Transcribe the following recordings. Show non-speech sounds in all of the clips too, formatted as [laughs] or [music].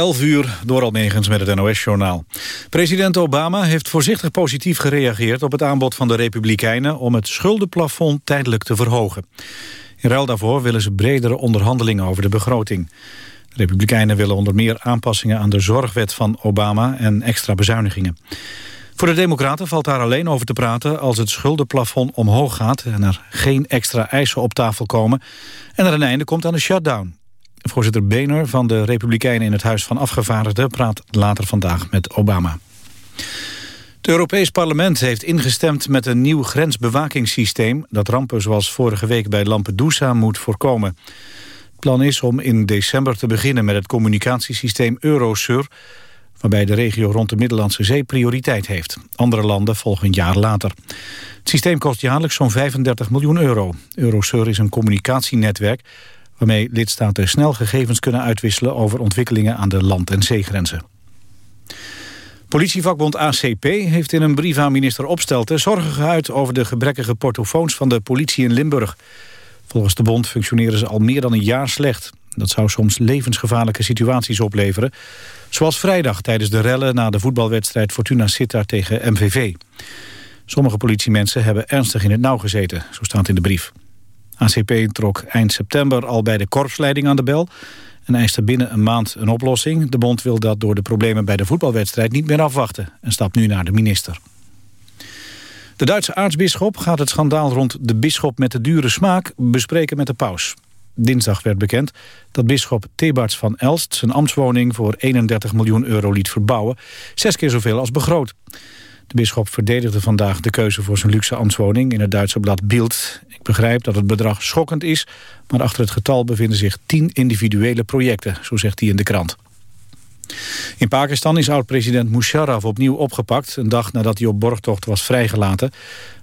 11 uur, door Almegens met het NOS-journaal. President Obama heeft voorzichtig positief gereageerd op het aanbod van de Republikeinen om het schuldenplafond tijdelijk te verhogen. In ruil daarvoor willen ze bredere onderhandelingen over de begroting. De Republikeinen willen onder meer aanpassingen aan de zorgwet van Obama en extra bezuinigingen. Voor de Democraten valt daar alleen over te praten als het schuldenplafond omhoog gaat en er geen extra eisen op tafel komen en er een einde komt aan de shutdown. Voorzitter Boehner van de Republikeinen in het Huis van Afgevaardigden praat later vandaag met Obama. Het Europees Parlement heeft ingestemd met een nieuw grensbewakingssysteem... dat rampen zoals vorige week bij Lampedusa moet voorkomen. Het plan is om in december te beginnen met het communicatiesysteem Eurosur... waarbij de regio rond de Middellandse Zee prioriteit heeft. Andere landen volgen een jaar later. Het systeem kost jaarlijks zo'n 35 miljoen euro. Eurosur is een communicatienetwerk waarmee lidstaten snel gegevens kunnen uitwisselen over ontwikkelingen aan de land- en zeegrenzen. Politievakbond ACP heeft in een brief aan minister Opstelten zorgen geuit over de gebrekkige portofoons van de politie in Limburg. Volgens de bond functioneren ze al meer dan een jaar slecht. Dat zou soms levensgevaarlijke situaties opleveren. Zoals vrijdag tijdens de rellen na de voetbalwedstrijd Fortuna Sittard tegen MVV. Sommige politiemensen hebben ernstig in het nauw gezeten, zo staat in de brief. ACP trok eind september al bij de korpsleiding aan de bel... en eiste binnen een maand een oplossing. De bond wil dat door de problemen bij de voetbalwedstrijd niet meer afwachten... en stapt nu naar de minister. De Duitse aartsbisschop gaat het schandaal rond de bisschop met de dure smaak bespreken met de paus. Dinsdag werd bekend dat bisschop Thebarts van Elst zijn ambtswoning voor 31 miljoen euro liet verbouwen. Zes keer zoveel als begroot. De bisschop verdedigde vandaag de keuze voor zijn luxe ambtswoning in het Duitse blad Bild. Ik begrijp dat het bedrag schokkend is, maar achter het getal bevinden zich tien individuele projecten, zo zegt hij in de krant. In Pakistan is oud-president Musharraf opnieuw opgepakt... een dag nadat hij op borgtocht was vrijgelaten.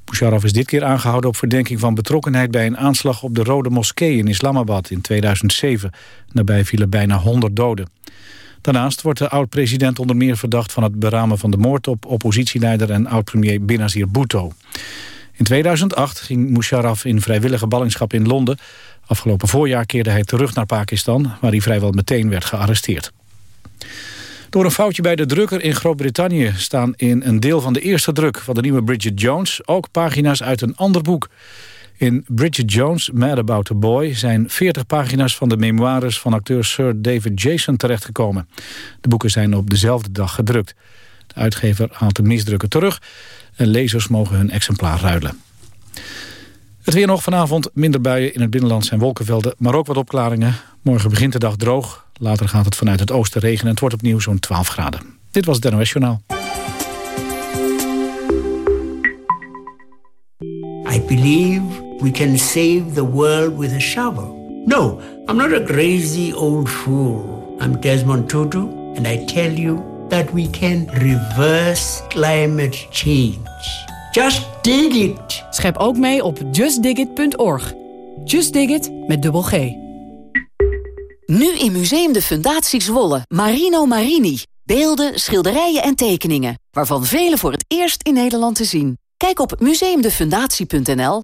Musharraf is dit keer aangehouden op verdenking van betrokkenheid... bij een aanslag op de Rode Moskee in Islamabad in 2007. Daarbij vielen bijna 100 doden. Daarnaast wordt de oud-president onder meer verdacht van het beramen van de moord op oppositieleider en oud-premier Benazir Bhutto. In 2008 ging Musharraf in vrijwillige ballingschap in Londen. Afgelopen voorjaar keerde hij terug naar Pakistan, waar hij vrijwel meteen werd gearresteerd. Door een foutje bij de drukker in Groot-Brittannië staan in een deel van de eerste druk van de nieuwe Bridget Jones ook pagina's uit een ander boek. In Bridget Jones, Mad About the Boy... zijn 40 pagina's van de memoires van acteur Sir David Jason terechtgekomen. De boeken zijn op dezelfde dag gedrukt. De uitgever haalt de misdrukken terug... en lezers mogen hun exemplaar ruilen. Het weer nog vanavond, minder buien in het binnenland zijn wolkenvelden... maar ook wat opklaringen. Morgen begint de dag droog. Later gaat het vanuit het oosten regenen en het wordt opnieuw zo'n 12 graden. Dit was het NOS Journaal. I believe we can save the world with a shovel. No, I'm not a crazy old fool. I'm Desmond Tutu, and I tell you that we can reverse climate change. Just dig it. Schep ook mee op justdigit.org. Just Dig It met dubbel G. Nu in Museum de Fundatie Zwolle. Marino Marini. Beelden, schilderijen en tekeningen. Waarvan vele voor het eerst in Nederland te zien. Kijk op museumdefundatie.nl.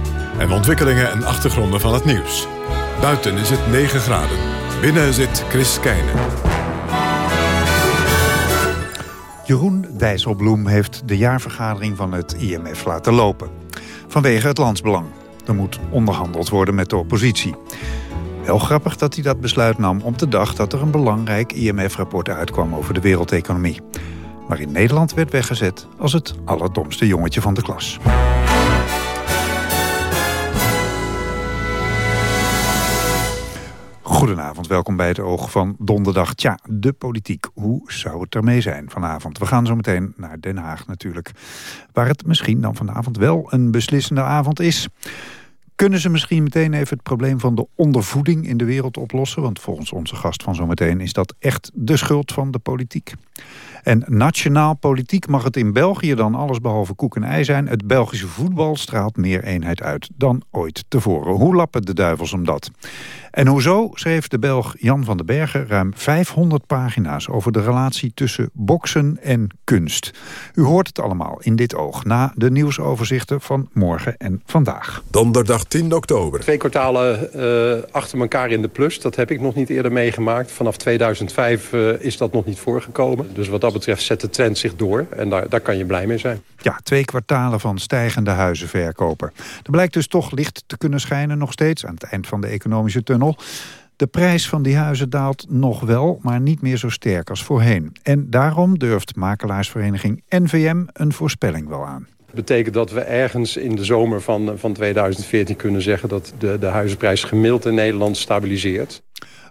En ontwikkelingen en achtergronden van het nieuws. Buiten is het 9 graden. Binnen zit Chris Keijnen. Jeroen Dijsselbloem heeft de jaarvergadering van het IMF laten lopen. Vanwege het landsbelang. Er moet onderhandeld worden met de oppositie. Wel grappig dat hij dat besluit nam op de dag dat er een belangrijk IMF-rapport uitkwam over de wereldeconomie. Maar in Nederland werd weggezet als het allerdomste jongetje van de klas. Goedenavond, welkom bij het Oog van donderdag. Tja, de politiek, hoe zou het ermee zijn vanavond? We gaan zo meteen naar Den Haag natuurlijk. Waar het misschien dan vanavond wel een beslissende avond is. Kunnen ze misschien meteen even het probleem van de ondervoeding in de wereld oplossen? Want volgens onze gast van zometeen is dat echt de schuld van de politiek. En nationaal politiek mag het in België dan allesbehalve koek en ei zijn. Het Belgische voetbal straalt meer eenheid uit dan ooit tevoren. Hoe lappen de duivels om dat? En hoezo schreef de Belg Jan van den Bergen ruim 500 pagina's... over de relatie tussen boksen en kunst. U hoort het allemaal in dit oog na de nieuwsoverzichten van morgen en vandaag. Donderdag 10 oktober. Twee kwartalen uh, achter elkaar in de plus, dat heb ik nog niet eerder meegemaakt. Vanaf 2005 uh, is dat nog niet voorgekomen. Dus wat dat betreft zet de trend zich door en daar, daar kan je blij mee zijn. Ja, twee kwartalen van stijgende huizenverkoper. Er blijkt dus toch licht te kunnen schijnen nog steeds aan het eind van de economische tunnel de prijs van die huizen daalt nog wel, maar niet meer zo sterk als voorheen. En daarom durft makelaarsvereniging NVM een voorspelling wel aan. Dat betekent dat we ergens in de zomer van, van 2014 kunnen zeggen... dat de, de huizenprijs gemiddeld in Nederland stabiliseert.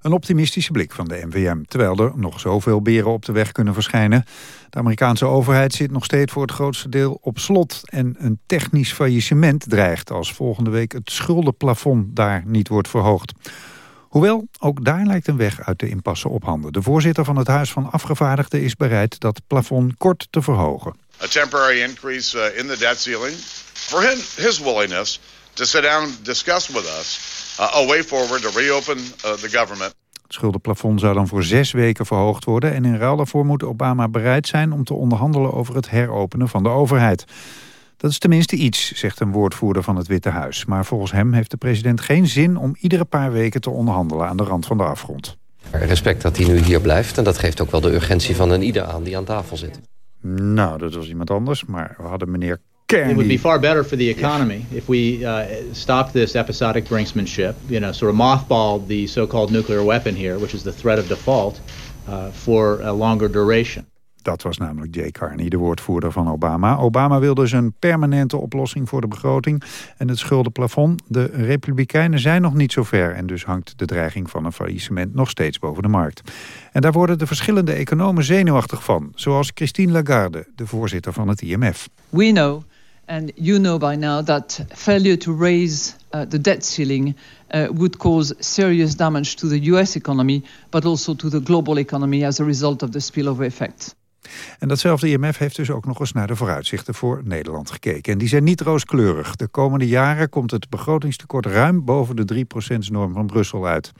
Een optimistische blik van de NVM, terwijl er nog zoveel beren op de weg kunnen verschijnen. De Amerikaanse overheid zit nog steeds voor het grootste deel op slot... en een technisch faillissement dreigt als volgende week het schuldenplafond daar niet wordt verhoogd. Hoewel, ook daar lijkt een weg uit de impasse op handen. De voorzitter van het Huis van Afgevaardigden is bereid dat plafond kort te verhogen. A temporary increase uh, in the debt ceiling for his willingness to sit down and discuss with us uh, a way forward to reopen uh, the government. Het schuldenplafond zou dan voor zes weken verhoogd worden... en in ruil daarvoor moet Obama bereid zijn om te onderhandelen over het heropenen van de overheid. Dat is tenminste iets, zegt een woordvoerder van het Witte Huis. Maar volgens hem heeft de president geen zin om iedere paar weken te onderhandelen aan de rand van de afgrond. Respect dat hij nu hier blijft en dat geeft ook wel de urgentie van een ieder aan die aan tafel zit. Nou, dat was iemand anders, maar we hadden meneer It would be far better for the economy if we uh, stop this episodic brinksmanship, you know, sort of mothball the so-called nuclear weapon here, which is the threat of default, uh, for a longer duration. Dat was namelijk Jay Carney, de woordvoerder van Obama. Obama wilde dus een permanente oplossing voor de begroting en het schuldenplafond. De Republikeinen zijn nog niet zo ver en dus hangt de dreiging van een faillissement nog steeds boven de markt. En daar worden de verschillende economen zenuwachtig van, zoals Christine Lagarde, de voorzitter van het IMF. We know And you know by now that failure to raise uh, the debt ceiling uh, would cause serious damage to the US economy, but also to the global economy as a result of the spillover effect. En datzelfde IMF heeft dus ook nog eens naar de vooruitzichten voor Nederland gekeken. En die zijn niet rooskleurig. De komende jaren komt het begrotingstekort ruim boven de 3%-norm van Brussel uit.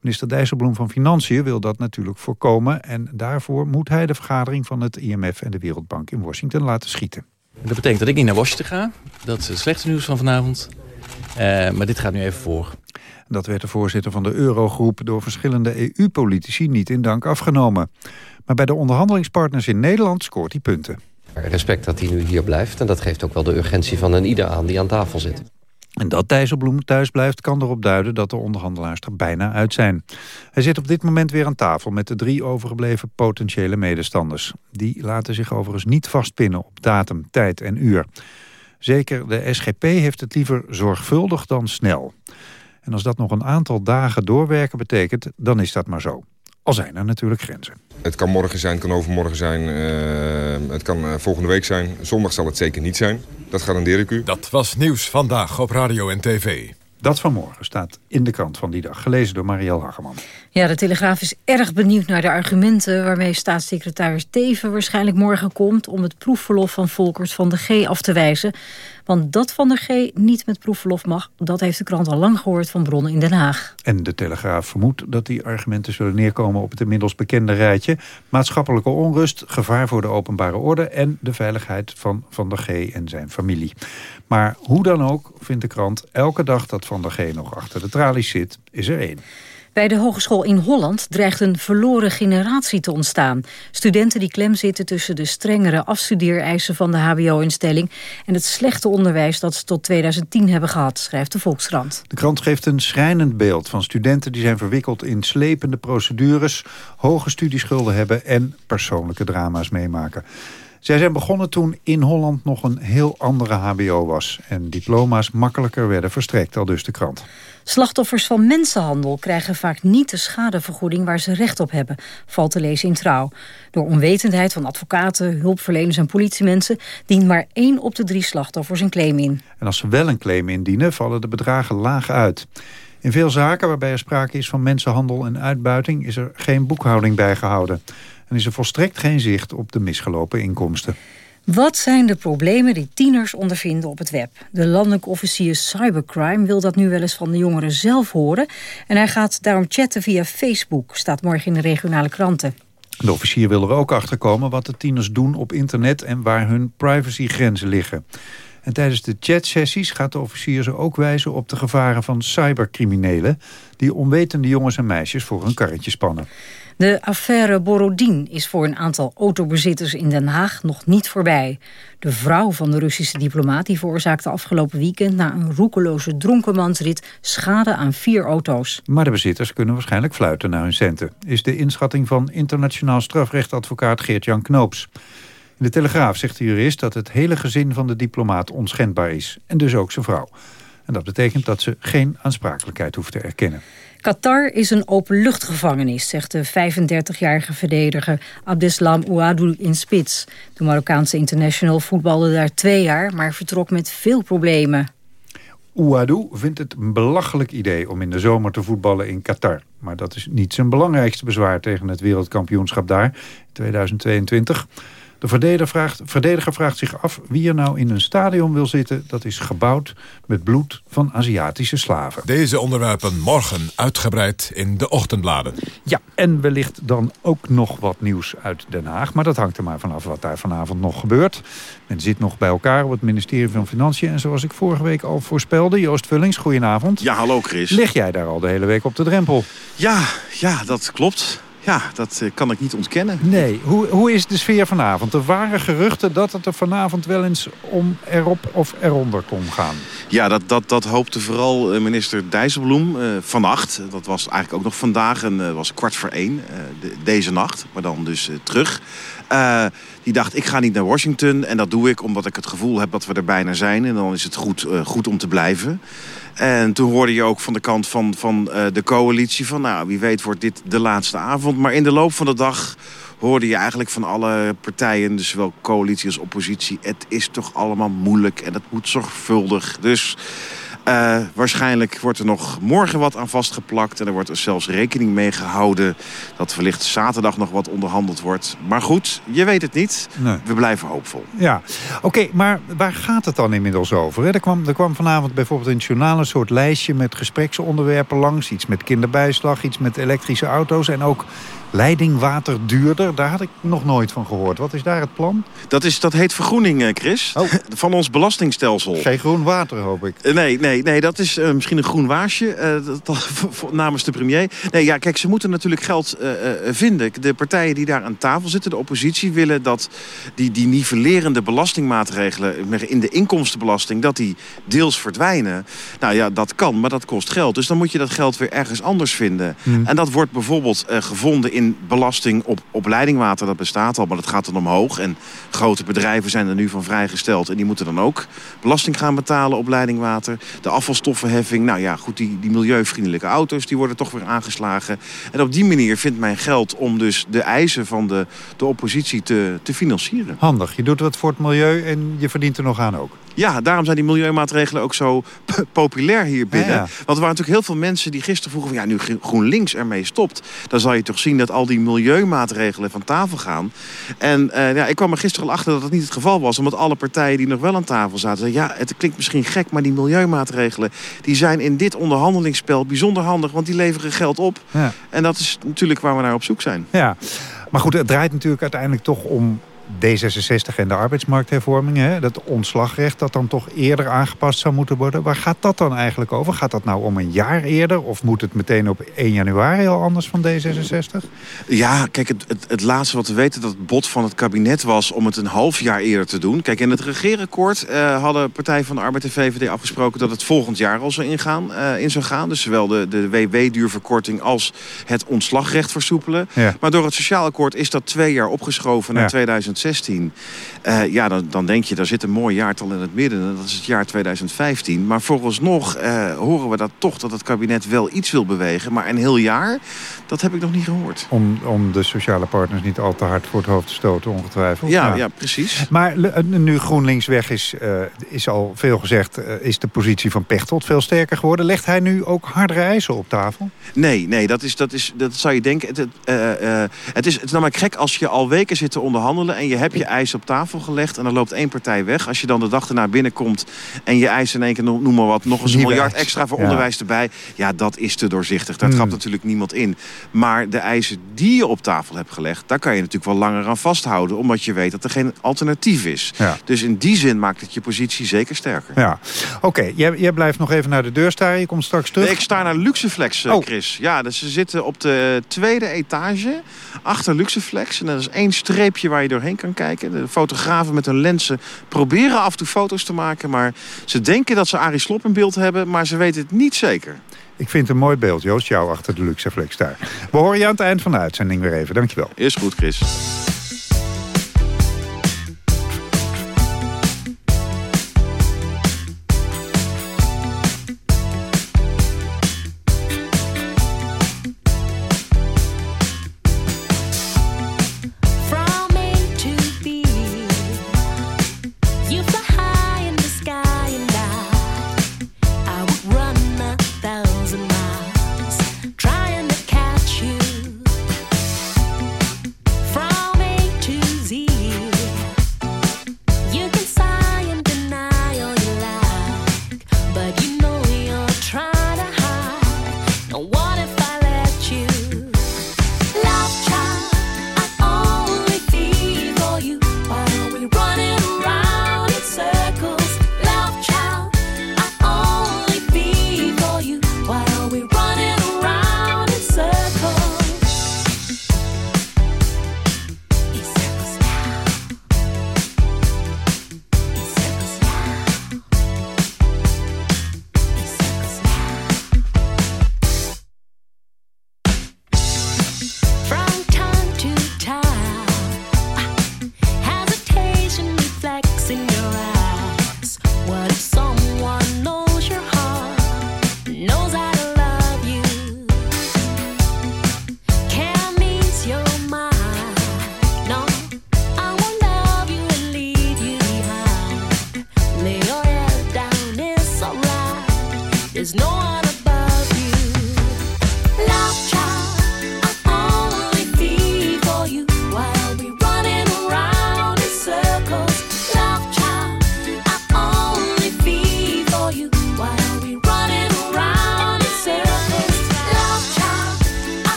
Minister Dijsselbloem van Financiën wil dat natuurlijk voorkomen... en daarvoor moet hij de vergadering van het IMF en de Wereldbank in Washington laten schieten. Dat betekent dat ik niet naar Washington ga. Dat is het slechte nieuws van vanavond. Uh, maar dit gaat nu even voor. Dat werd de voorzitter van de Eurogroep door verschillende EU-politici niet in dank afgenomen. Maar bij de onderhandelingspartners in Nederland scoort hij punten. Respect dat hij nu hier blijft en dat geeft ook wel de urgentie van een ieder aan die aan tafel zit. En dat Dijsselbloem thuis blijft kan erop duiden dat de onderhandelaars er bijna uit zijn. Hij zit op dit moment weer aan tafel met de drie overgebleven potentiële medestanders. Die laten zich overigens niet vastpinnen op datum, tijd en uur. Zeker de SGP heeft het liever zorgvuldig dan snel. En als dat nog een aantal dagen doorwerken betekent, dan is dat maar zo. Al zijn er natuurlijk grenzen. Het kan morgen zijn, het kan overmorgen zijn, uh, het kan uh, volgende week zijn. Zondag zal het zeker niet zijn. Dat garandeer ik u. Dat was Nieuws Vandaag op Radio en TV. Dat vanmorgen staat in de krant van die dag, gelezen door Marielle Hageman. Ja, de Telegraaf is erg benieuwd naar de argumenten... waarmee staatssecretaris Teven waarschijnlijk morgen komt... om het proefverlof van Volkert van de G af te wijzen. Want dat Van der G niet met proefverlof mag... dat heeft de krant al lang gehoord van bronnen in Den Haag. En de Telegraaf vermoedt dat die argumenten zullen neerkomen... op het inmiddels bekende rijtje. Maatschappelijke onrust, gevaar voor de openbare orde... en de veiligheid van Van der G en zijn familie. Maar hoe dan ook vindt de krant elke dag dat Van der G nog achter de tralies zit... is er één. Bij de hogeschool in Holland dreigt een verloren generatie te ontstaan. Studenten die klem zitten tussen de strengere afstudeereisen van de hbo-instelling... en het slechte onderwijs dat ze tot 2010 hebben gehad, schrijft de Volkskrant. De krant geeft een schrijnend beeld van studenten die zijn verwikkeld in slepende procedures... hoge studieschulden hebben en persoonlijke drama's meemaken. Zij zijn begonnen toen in Holland nog een heel andere hbo was... en diploma's makkelijker werden verstrekt, al dus de krant. Slachtoffers van mensenhandel krijgen vaak niet de schadevergoeding waar ze recht op hebben, valt te lezen in trouw. Door onwetendheid van advocaten, hulpverleners en politiemensen dient maar één op de drie slachtoffers een claim in. En als ze wel een claim indienen, vallen de bedragen laag uit. In veel zaken waarbij er sprake is van mensenhandel en uitbuiting is er geen boekhouding bijgehouden. En is er volstrekt geen zicht op de misgelopen inkomsten. Wat zijn de problemen die tieners ondervinden op het web? De landelijke officier Cybercrime wil dat nu wel eens van de jongeren zelf horen. En hij gaat daarom chatten via Facebook, staat morgen in de regionale kranten. De officier wil er ook achter komen wat de tieners doen op internet... en waar hun privacygrenzen liggen. En tijdens de chatsessies gaat de officier ze ook wijzen op de gevaren van cybercriminelen... die onwetende jongens en meisjes voor hun karretje spannen. De affaire Borodin is voor een aantal autobezitters in Den Haag nog niet voorbij. De vrouw van de Russische diplomaat die veroorzaakte afgelopen weekend... na een roekeloze dronkenmansrit schade aan vier auto's. Maar de bezitters kunnen waarschijnlijk fluiten naar hun centen... is de inschatting van internationaal strafrechtadvocaat Geert-Jan Knoops. In de Telegraaf zegt de jurist dat het hele gezin van de diplomaat onschendbaar is. En dus ook zijn vrouw. En dat betekent dat ze geen aansprakelijkheid hoeft te erkennen. Qatar is een openluchtgevangenis, zegt de 35-jarige verdediger Abdeslam Ouadou in Spits. De Marokkaanse international voetbalde daar twee jaar, maar vertrok met veel problemen. Ouadou vindt het een belachelijk idee om in de zomer te voetballen in Qatar. Maar dat is niet zijn belangrijkste bezwaar tegen het wereldkampioenschap daar in 2022. De verdediger vraagt, verdediger vraagt zich af wie er nou in een stadion wil zitten... dat is gebouwd met bloed van Aziatische slaven. Deze onderwerpen morgen uitgebreid in de ochtendbladen. Ja, en wellicht dan ook nog wat nieuws uit Den Haag. Maar dat hangt er maar vanaf wat daar vanavond nog gebeurt. Men zit nog bij elkaar op het ministerie van Financiën. En zoals ik vorige week al voorspelde, Joost Vullings, goedenavond. Ja, hallo Chris. Lig jij daar al de hele week op de drempel? Ja, ja dat klopt. Ja, dat eh, kan ik niet ontkennen. Nee, hoe, hoe is de sfeer vanavond? Er waren geruchten dat het er vanavond wel eens om erop of eronder kon gaan. Ja, dat, dat, dat hoopte vooral eh, minister Dijsselbloem uh, vannacht. Dat was eigenlijk ook nog vandaag en uh, was kwart voor één de, deze nacht. Maar dan dus terug. die dacht, ik ga niet naar Washington. En dat doe ik omdat ik het gevoel heb dat we er bijna zijn. En dan is het goed, goed om te blijven. En toen hoorde je ook van de kant van, van uh, de coalitie van... nou, wie weet wordt dit de laatste avond. Maar in de loop van de dag hoorde je eigenlijk van alle partijen... dus zowel coalitie als oppositie... het is toch allemaal moeilijk en het moet zorgvuldig. Dus uh, waarschijnlijk wordt er nog morgen wat aan vastgeplakt. En er wordt er zelfs rekening mee gehouden dat wellicht zaterdag nog wat onderhandeld wordt. Maar goed, je weet het niet. Nee. We blijven hoopvol. Ja, oké, maar waar gaat het dan inmiddels over? Er, kwam, er kwam vanavond bijvoorbeeld in het journaal een soort lijstje met gespreksonderwerpen langs. Iets met kinderbijslag, iets met elektrische auto's en ook leidingwater duurder. Daar had ik nog nooit van gehoord. Wat is daar het plan? Dat, is, dat heet vergroening, eh, Chris. Oh. [laughs] Van ons belastingstelsel. Geen groen water, hoop ik. Eh, nee, nee, nee dat is uh, misschien een groen waarsje uh, dat, [laughs] namens de premier. Nee, ja, kijk, ze moeten natuurlijk geld uh, vinden. De partijen die daar aan tafel zitten, de oppositie, willen dat die, die nivellerende belastingmaatregelen in de inkomstenbelasting, dat die deels verdwijnen. Nou ja, dat kan, maar dat kost geld. Dus dan moet je dat geld weer ergens anders vinden. Hmm. En dat wordt bijvoorbeeld gevonden in belasting op, op leidingwater, dat bestaat al, maar dat gaat dan omhoog. En grote bedrijven zijn er nu van vrijgesteld. En die moeten dan ook belasting gaan betalen op leidingwater. De afvalstoffenheffing, nou ja, goed, die, die milieuvriendelijke auto's, die worden toch weer aangeslagen. En op die manier vindt men geld om dus de eisen van de, de oppositie te, te financieren. Handig, je doet wat voor het milieu en je verdient er nog aan ook. Ja, daarom zijn die milieumaatregelen ook zo populair hier binnen. Want er waren natuurlijk heel veel mensen die gisteren vroegen... Van, ja, nu GroenLinks ermee stopt... dan zal je toch zien dat al die milieumaatregelen van tafel gaan. En uh, ja, ik kwam er gisteren al achter dat dat niet het geval was. Omdat alle partijen die nog wel aan tafel zaten... ja, het klinkt misschien gek, maar die milieumaatregelen... die zijn in dit onderhandelingsspel bijzonder handig... want die leveren geld op. Ja. En dat is natuurlijk waar we naar op zoek zijn. Ja, maar goed, het draait natuurlijk uiteindelijk toch om D66 en de arbeidsmarkthervormingen, hè, dat ontslagrecht dat dan toch eerder aangepast zou moeten worden. Waar gaat dat dan eigenlijk over? Gaat dat nou om een jaar eerder of moet het meteen op 1 januari al anders van D66? Ja, kijk, het, het, het laatste wat we weten dat het bod van het kabinet was om het een half jaar eerder te doen. Kijk, in het regeerakkoord uh, hadden Partij van de Arbeid en VVD afgesproken dat het volgend jaar al zou ingaan, uh, in zou gaan. Dus zowel de, de WW-duurverkorting als het ontslagrecht versoepelen. Ja. Maar door het sociaal akkoord is dat twee jaar opgeschoven naar ja. 2020. 2016. Uh, ja, dan, dan denk je, daar zit een mooi jaartal in het midden. En dat is het jaar 2015. Maar vooralsnog uh, horen we dat toch dat het kabinet wel iets wil bewegen. Maar een heel jaar, dat heb ik nog niet gehoord. Om, om de sociale partners niet al te hard voor het hoofd te stoten, ongetwijfeld. Ja, ja. ja precies. Maar nu GroenLinks weg is, uh, is al veel gezegd... is de positie van Pechtold veel sterker geworden. Legt hij nu ook hardere eisen op tafel? Nee, nee dat, is, dat, is, dat zou je denken. Het, het, is, het is namelijk gek als je al weken zit te onderhandelen... en je hebt je eisen op tafel gelegd en dan loopt één partij weg. Als je dan de dag erna binnenkomt en je eisen in één keer, noem maar wat... nog eens een miljard extra voor onderwijs erbij. Ja, dat is te doorzichtig. Daar trapt hmm. natuurlijk niemand in. Maar de eisen die je op tafel hebt gelegd... daar kan je natuurlijk wel langer aan vasthouden... omdat je weet dat er geen alternatief is. Dus in die zin maakt het je positie zeker sterker. Ja. Oké, jij, jij, blijft nog even naar de deur staan. Je komt straks terug. ik sta naar Luxeflex, eh, oh. Chris. Ja, dus ze zitten op de tweede etage achter Luxeflex. En dat is één streepje waar je doorheen kan kijken. De fotografen met hun lenzen proberen af en toe foto's te maken. Maar ze denken dat ze Arie Slop in beeld hebben, maar ze weten het niet zeker. Ik vind het een mooi beeld, Joost, jou achter de Luxeflex daar. We horen je aan het eind van de uitzending weer even. Dankjewel. Is goed, Chris.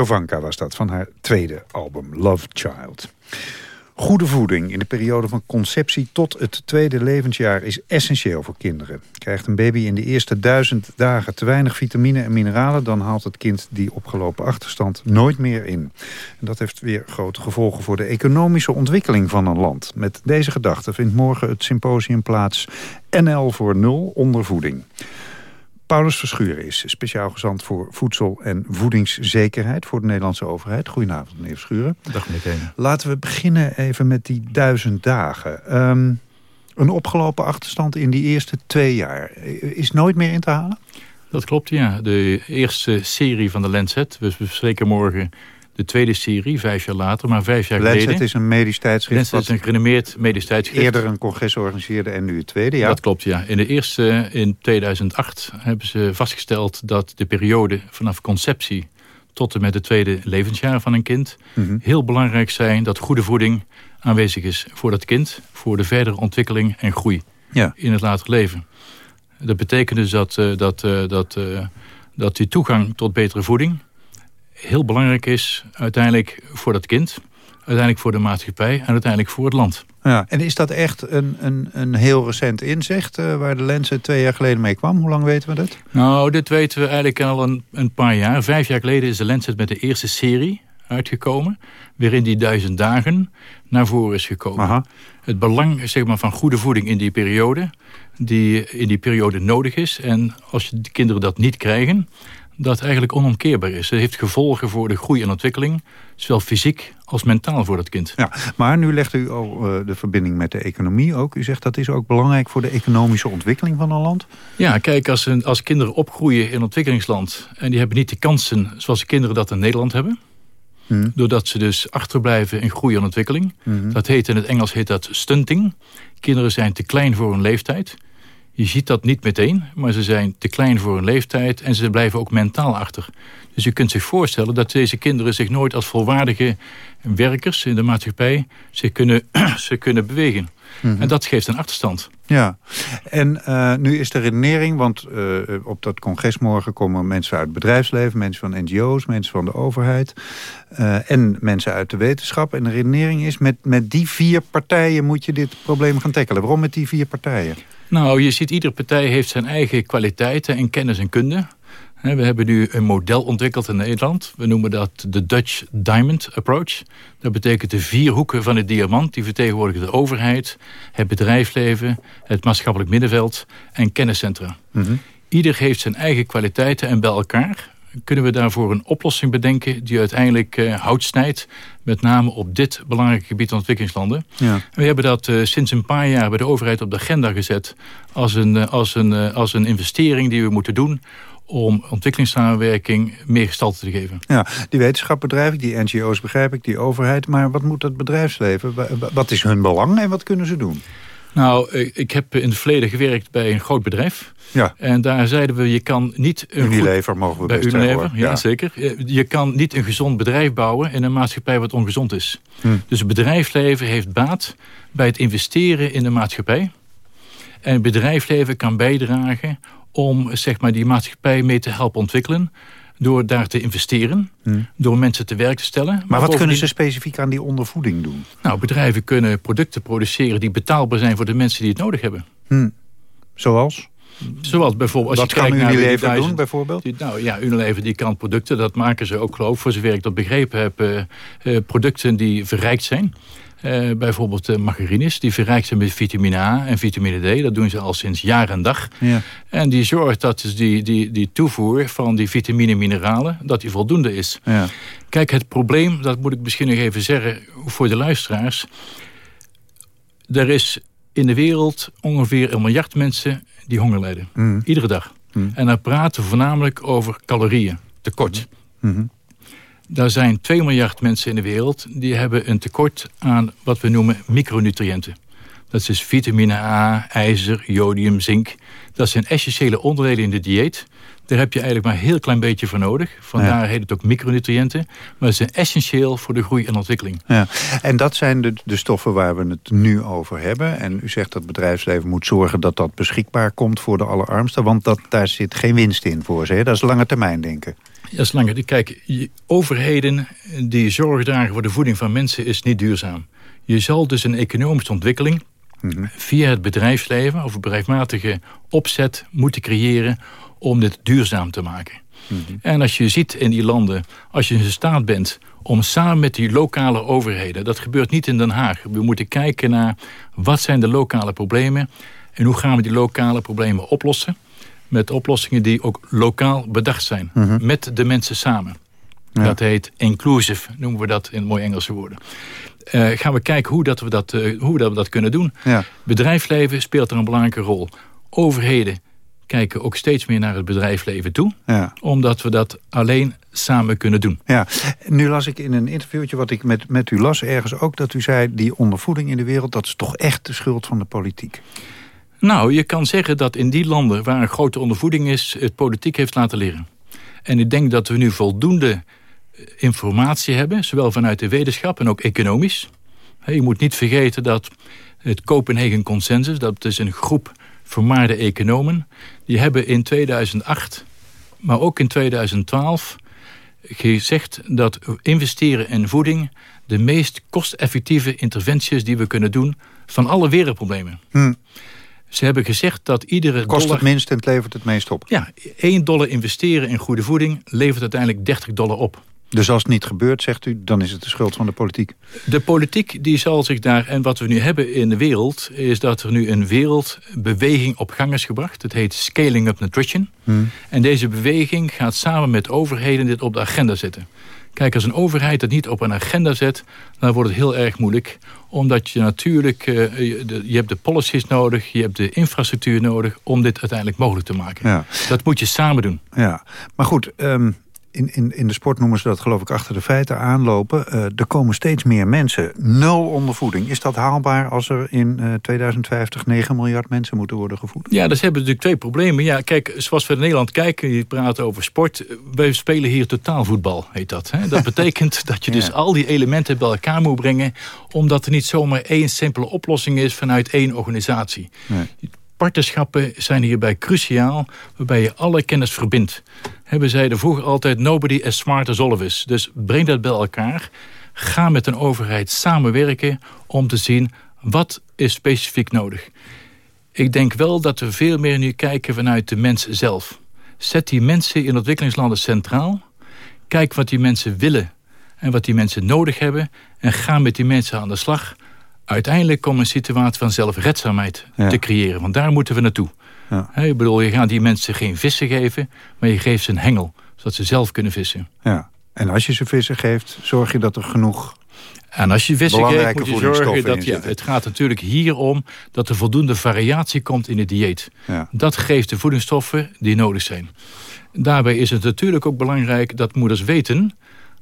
Jovanka was dat, van haar tweede album Love Child. Goede voeding in de periode van conceptie tot het tweede levensjaar is essentieel voor kinderen. Krijgt een baby in de eerste duizend dagen te weinig vitamine en mineralen... dan haalt het kind die opgelopen achterstand nooit meer in. En dat heeft weer grote gevolgen voor de economische ontwikkeling van een land. Met deze gedachte vindt morgen het symposium plaats NL voor nul ondervoeding. Paulus Verschuren is speciaal gezant voor voedsel- en voedingszekerheid... voor de Nederlandse overheid. Goedenavond, meneer Verschuren. Dag, meneer Kenen. Laten we beginnen even met die duizend dagen. Um, een opgelopen achterstand in die eerste twee jaar. Is nooit meer in te halen? Dat klopt, ja. De eerste serie van de Lancet. We bespreken morgen de tweede serie, vijf jaar later, maar vijf jaar Lancet geleden. is een medisch tijdschrift. Lancet is een gerenommeerd medisch tijdschrift. Eerder een congres organiseerde en nu het tweede, ja. Dat klopt, ja. In de eerste, in 2008, hebben ze vastgesteld dat de periode vanaf conceptie tot en met het tweede levensjaar van een kind mm -hmm. heel belangrijk zijn dat goede voeding aanwezig is voor dat kind, voor de verdere ontwikkeling en groei ja. in het later leven. Dat betekent dus dat, uh, dat, uh, dat, uh, dat die toegang tot betere voeding heel belangrijk is uiteindelijk voor dat kind, uiteindelijk voor de maatschappij en uiteindelijk voor het land. Ja, en is dat echt een, een, een heel recent inzicht uh, waar de Lancet twee jaar geleden mee kwam? Hoe lang weten we dat? Nou, dit weten we eigenlijk al een, een paar jaar. Vijf jaar geleden is de Lancet met de eerste serie uitgekomen, waarin die duizend dagen naar voren is gekomen. Aha. Het belang zeg maar, van goede voeding in die periode, die in die periode nodig is. En als de kinderen dat niet krijgen, dat eigenlijk onomkeerbaar is. Het heeft gevolgen voor de groei en ontwikkeling, zowel fysiek als mentaal voor dat kind. Ja, maar nu legt u al uh, de verbinding met de economie ook. U zegt dat is ook belangrijk voor de economische ontwikkeling van een land? Ja, kijk, als, als kinderen opgroeien in een ontwikkelingsland... en die hebben niet de kansen zoals de kinderen dat in Nederland hebben... Hmm. Doordat ze dus achterblijven in groei en ontwikkeling. Hmm. Dat heet in het Engels heet dat stunting. Kinderen zijn te klein voor hun leeftijd. Je ziet dat niet meteen, maar ze zijn te klein voor hun leeftijd... en ze blijven ook mentaal achter. Dus je kunt zich voorstellen dat deze kinderen zich nooit als volwaardige werkers in de maatschappij... zich kunnen, [clears throat] kunnen bewegen. Mm -hmm. En dat geeft een achterstand. Ja, en uh, nu is de redenering, want uh, op dat congres morgen komen mensen uit het bedrijfsleven, mensen van NGO's, mensen van de overheid uh, en mensen uit de wetenschap. En de redenering is, met, met die vier partijen moet je dit probleem gaan tackelen. Waarom met die vier partijen? Nou, je ziet, iedere partij heeft zijn eigen kwaliteiten en kennis en kunde. We hebben nu een model ontwikkeld in Nederland. We noemen dat de Dutch Diamond Approach. Dat betekent de vier hoeken van het diamant. Die vertegenwoordigen de overheid, het bedrijfsleven, het maatschappelijk middenveld en kenniscentra. Mm -hmm. Ieder heeft zijn eigen kwaliteiten en bij elkaar kunnen we daarvoor een oplossing bedenken die uiteindelijk uh, hout snijdt. Met name op dit belangrijke gebied ontwikkelingslanden. Ja. We hebben dat uh, sinds een paar jaar bij de overheid op de agenda gezet. Als een, uh, als een, als een investering die we moeten doen om ontwikkelingssamenwerking meer gestalte te geven. Ja, die wetenschap begrijp ik, die NGO's begrijp ik, die overheid. Maar wat moet dat bedrijfsleven? Wat is hun belang en wat kunnen ze doen? Nou, ik heb in het verleden gewerkt bij een groot bedrijf. Ja. En daar zeiden we, je kan niet... Een Unilever goed, mogen we bij best Unilever, ja, ja, zeker. Je kan niet een gezond bedrijf bouwen in een maatschappij wat ongezond is. Hm. Dus het bedrijfsleven heeft baat bij het investeren in de maatschappij. En het bedrijfsleven kan bijdragen om zeg maar, die maatschappij mee te helpen ontwikkelen door daar te investeren, hmm. door mensen te werk te stellen. Maar, maar wat kunnen ze specifiek aan die ondervoeding doen? Nou, bedrijven kunnen producten produceren die betaalbaar zijn voor de mensen die het nodig hebben. Hmm. Zoals? Zoals bijvoorbeeld... Als Wat je kan kijkt Unilever naar die duizend, doen, bijvoorbeeld? Die, nou ja, Unilever die kan producten, dat maken ze ook geloof voor zover ik dat begrepen heb, uh, uh, producten die verrijkt zijn. Uh, bijvoorbeeld uh, margarines, die verrijkt zijn met vitamine A en vitamine D. Dat doen ze al sinds jaar en dag. Ja. En die zorgt dat dus die, die, die toevoer van die vitamine en mineralen... dat die voldoende is. Ja. Kijk, het probleem, dat moet ik misschien nog even zeggen voor de luisteraars. Er is in de wereld ongeveer een miljard mensen die honger lijden. Mm. Iedere dag. Mm. En dan praten we voornamelijk over calorieën, tekort. Mm -hmm. Daar zijn 2 miljard mensen in de wereld die hebben een tekort aan wat we noemen micronutriënten. Dat is dus vitamine A, ijzer, jodium, zink. Dat zijn essentiële onderdelen in de dieet. Daar heb je eigenlijk maar een heel klein beetje voor nodig. Vandaar Ja. heet het ook micronutriënten. Maar ze zijn essentieel voor de groei en ontwikkeling. Ja. En dat zijn de, de stoffen waar we het nu over hebben. En u zegt dat het bedrijfsleven moet zorgen dat dat beschikbaar komt voor de allerarmsten. Want dat, daar zit geen winst in voor ze. Hè? Dat is lange termijn denken. Dat is langer. Kijk, overheden die zorg dragen voor de voeding van mensen is niet duurzaam. Je zal dus een economische ontwikkeling via het bedrijfsleven of een bedrijfsmatige opzet moeten creëren om dit duurzaam te maken. En als je ziet in die landen, als je in staat bent om samen met die lokale overheden, dat gebeurt niet in Den Haag. We moeten kijken naar wat zijn de lokale problemen en hoe gaan we die lokale problemen oplossen. Met oplossingen die ook lokaal bedacht zijn. Met de mensen samen. Dat heet inclusive, noemen we dat in mooie Engelse woorden. Uh, gaan we kijken hoe, dat we, dat, uh, hoe dat we dat kunnen doen. Ja. Bedrijfsleven speelt er een belangrijke rol. Overheden kijken ook steeds meer naar het bedrijfsleven toe. Ja. Omdat we dat alleen samen kunnen doen. Ja, nu las ik in een interviewtje wat ik met, met u las ergens ook... dat u zei, die ondervoeding in de wereld... dat is toch echt de schuld van de politiek? Nou, je kan zeggen dat in die landen waar een grote ondervoeding is... het politiek heeft laten leren. En ik denk dat we nu voldoende informatie hebben... zowel vanuit de wetenschap en ook economisch. Je moet niet vergeten dat het Copenhagen Consensus... dat is een groep vermaarde economen... die hebben in 2008, maar ook in 2012 gezegd dat investeren in voeding... de meest kosteffectieve interventies die we kunnen doen... van alle wereldproblemen. Hm. Ze hebben gezegd dat iedere Kost dollar... het minst en het levert het meest op. Ja, 1 dollar investeren in goede voeding levert uiteindelijk 30 dollar op. Dus als het niet gebeurt, zegt u, dan is het de schuld van de politiek? De politiek die zal zich daar... En wat we nu hebben in de wereld... is dat er nu een wereldbeweging op gang is gebracht. Het heet Scaling Up Nutrition. Hmm. En deze beweging gaat samen met overheden dit op de agenda zetten. Kijk, als een overheid het niet op een agenda zet... dan wordt het heel erg moeilijk. Omdat je natuurlijk... Uh, je, hebt de policies nodig, je hebt de infrastructuur nodig... om dit uiteindelijk mogelijk te maken. Ja. Dat moet je samen doen. Ja, maar goed... Um in, in, in de sport noemen ze dat geloof ik achter de feiten aanlopen. Uh, er komen steeds meer mensen. Nul ondervoeding. Is dat haalbaar als er in uh, 2050 9 miljard mensen moeten worden gevoed? Ja, dus hebben natuurlijk twee problemen. Ja, kijk, zoals we in Nederland kijken, je praat over sport. Wij spelen hier totaalvoetbal, heet dat. Hè? Dat [laughs] betekent dat je dus ja. al die elementen bij elkaar moet brengen... omdat er niet zomaar één simpele oplossing is vanuit één organisatie. Nee. Partnerschappen zijn hierbij cruciaal, waarbij je alle kennis verbindt. Hebben zij de vroeger altijd nobody as smart as all of us. Dus breng dat bij elkaar. Ga met een overheid samenwerken om te zien wat is specifiek nodig. Ik denk wel dat we veel meer nu kijken vanuit de mens zelf. Zet die mensen in ontwikkelingslanden centraal. Kijk wat die mensen willen en wat die mensen nodig hebben. En ga met die mensen aan de slag uiteindelijk om een situatie van zelfredzaamheid Ja. te creëren. Want daar moeten we naartoe. Ja. Ik bedoel, je gaat die mensen geen vissen geven, maar je geeft ze een hengel. Zodat ze zelf kunnen vissen. Ja. En als je ze vissen geeft, zorg je dat er genoeg... En als je vissen geeft, moet je zorgen dat... Ja, het gaat natuurlijk hier om dat er voldoende variatie komt in het dieet. Ja. Dat geeft de voedingsstoffen die nodig zijn. Daarbij is het natuurlijk ook belangrijk dat moeders weten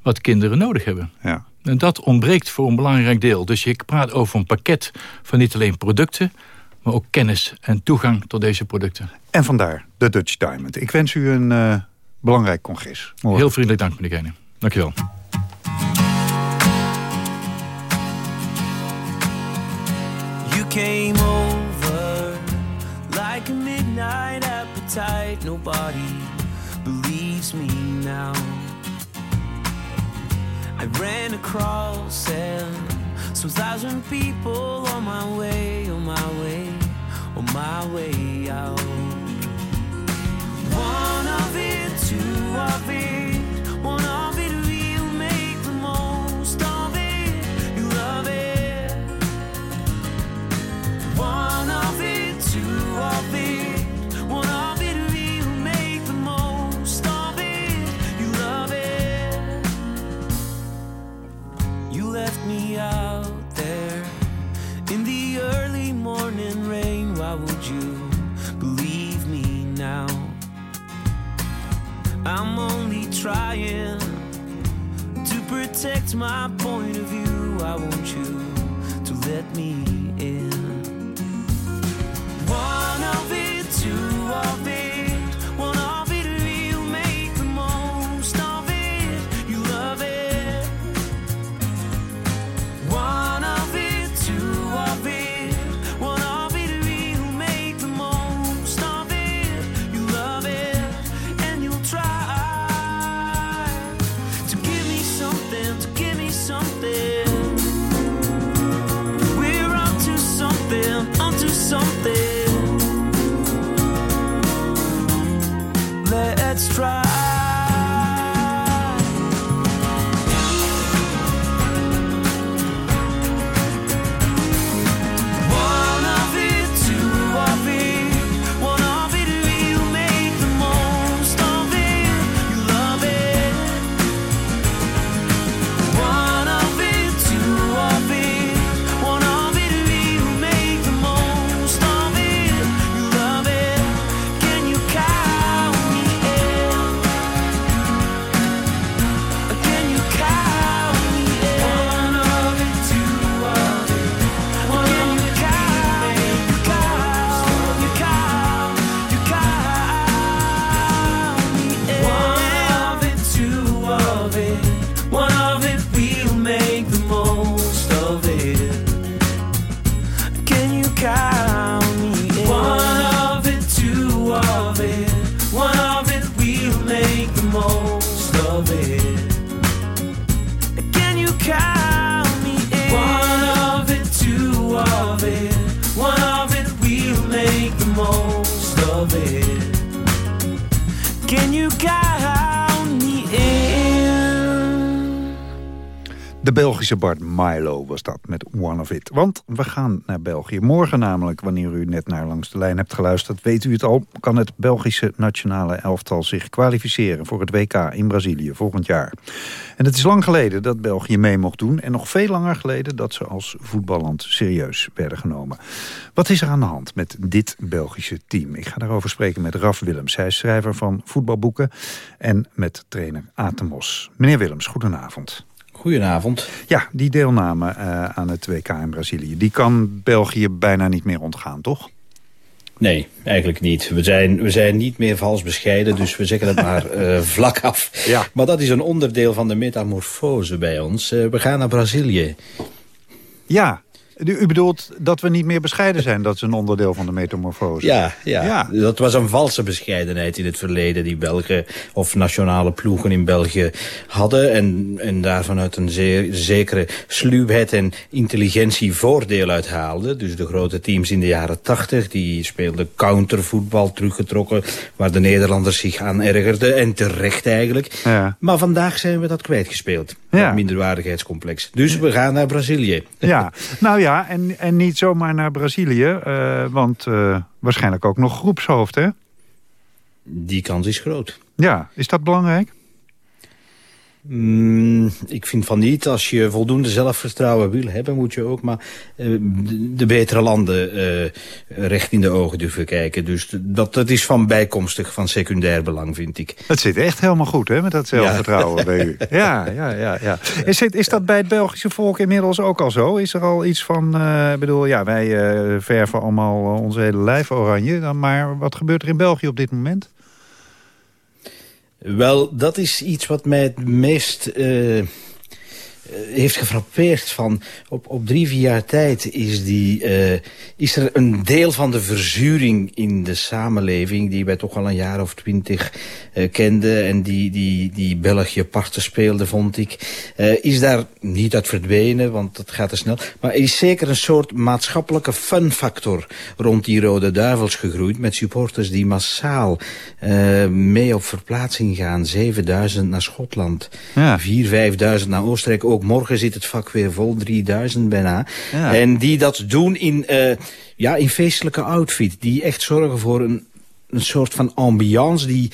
wat kinderen nodig hebben. Ja. En dat ontbreekt voor een belangrijk deel. Dus je praat over een pakket van niet alleen producten... maar ook kennis en toegang tot deze producten. En vandaar de Dutch Diamond. Ik wens u een uh, belangrijk congres. Morgen. Heel vriendelijk dank, meneer Keijnen. Dank je wel. You came over like a midnight appetite. Nobody believes me now. I ran across and some thousand people on my way, on my way, on my way out. One of it, two of it, protect my point of view. I want you to let me Belgische Bart Milo was dat met One of It. Want we gaan naar België. Morgen namelijk, wanneer u net naar Langs de Lijn hebt geluisterd... weet u het al, kan het Belgische nationale elftal zich kwalificeren... voor het WK in Brazilië volgend jaar. En het is lang geleden dat België mee mocht doen... en nog veel langer geleden dat ze als voetballand serieus werden genomen. Wat is er aan de hand met dit Belgische team? Ik ga daarover spreken met Raf Willems. Hij is schrijver van voetbalboeken en met trainer Atemos. Meneer Willems, goedenavond. Goedenavond. Ja, die deelname uh, aan het WK in Brazilië... die kan België bijna niet meer ontgaan, toch? Nee, eigenlijk niet. We zijn, we zijn niet meer vals bescheiden, dus we zeggen het maar uh, [laughs] vlak af. Ja. Maar dat is een onderdeel van de metamorfose bij ons. Uh, we gaan naar Brazilië. Ja, u bedoelt dat we niet meer bescheiden zijn. Dat is een onderdeel van de metamorfose. Ja, ja. ja. dat was een valse bescheidenheid in het verleden... die Belgen of nationale ploegen in België hadden. En, en daar vanuit een zeer, zekere sluwheid en intelligentie voordeel uithaalden. Dus de grote teams in de jaren tachtig... die speelden countervoetbal teruggetrokken... waar de Nederlanders zich aan ergerden. En terecht eigenlijk. Ja. Maar vandaag zijn we dat kwijtgespeeld. Ja. Dat minderwaardigheidscomplex. Dus we gaan naar Brazilië. Ja, nou ja. Ja, en, en niet zomaar naar Brazilië, uh, want uh, waarschijnlijk ook nog groepshoofd, hè? Die kans is groot. Ja, is dat belangrijk? Mm, ik vind van niet. Als je voldoende zelfvertrouwen wil hebben... moet je ook maar uh, de betere landen uh, recht in de ogen durven kijken. Dus dat, dat is van bijkomstig, van secundair belang, vind ik. Het zit echt helemaal goed, hè, met dat zelfvertrouwen ja. bij u. [laughs] Ja, ja, ja. ja. Is, is dat bij het Belgische volk inmiddels ook al zo? Is er al iets van... Uh, bedoel, ja, wij verven allemaal ons hele lijf oranje. Maar wat gebeurt er in België op dit moment? Wel, dat is iets wat mij het meest uh, heeft gefrappeerd. Van op, op drie, vier jaar tijd is, die, uh, is er een deel van de verzuring in de samenleving... die wij toch al een jaar of twintig uh, kenden... en die, die, die België parten speelde, vond ik... is daar niet uit verdwenen, want dat gaat te snel... maar er is zeker een soort maatschappelijke funfactor... rond die Rode Duivels gegroeid... met supporters die massaal mee op verplaatsing gaan. 7000 naar Schotland, ja. 4.000, 5.000 naar Oostenrijk... Ook morgen zit het vak weer vol, 3000 bijna. Ja. En die dat doen in, uh, ja, in feestelijke outfit. Die echt zorgen voor een, een soort van ambiance die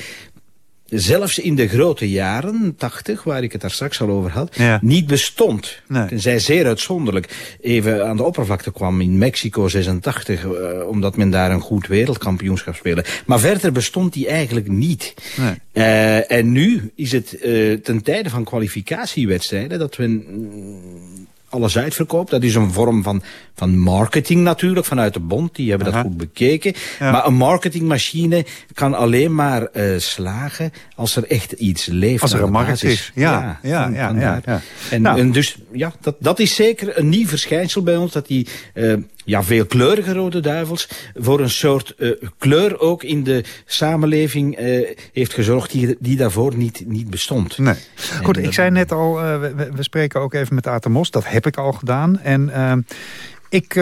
zelfs in de grote jaren, 80, waar ik het daar straks al over had, ja. niet bestond. Nee. Tenzij zeer uitzonderlijk even aan de oppervlakte kwam in Mexico 86, uh, omdat men daar een goed wereldkampioenschap speelde. Maar verder bestond die eigenlijk niet. Nee. Uh, en nu is het uh, ten tijde van kwalificatiewedstrijden dat we alles uitverkoopt. Dat is een vorm van, van marketing natuurlijk, vanuit de bond. Die hebben Aha. dat goed bekeken. Ja. Maar een marketingmachine kan alleen maar uh, slagen als er echt iets leeft. Als er een markt basis. is. Ja, ja, ja, ja, ja. En, Nou. en dus, ja, dat, dat is zeker een nieuw verschijnsel bij ons. Dat die uh, ja, veelkleurige rode duivels voor een soort uh, kleur ook in de samenleving uh, heeft gezorgd die, die daarvoor niet, niet bestond. Nee. Goed, ik zei net al, uh, we, spreken ook even met Atemos. Dat heb ik al gedaan. En uh, ik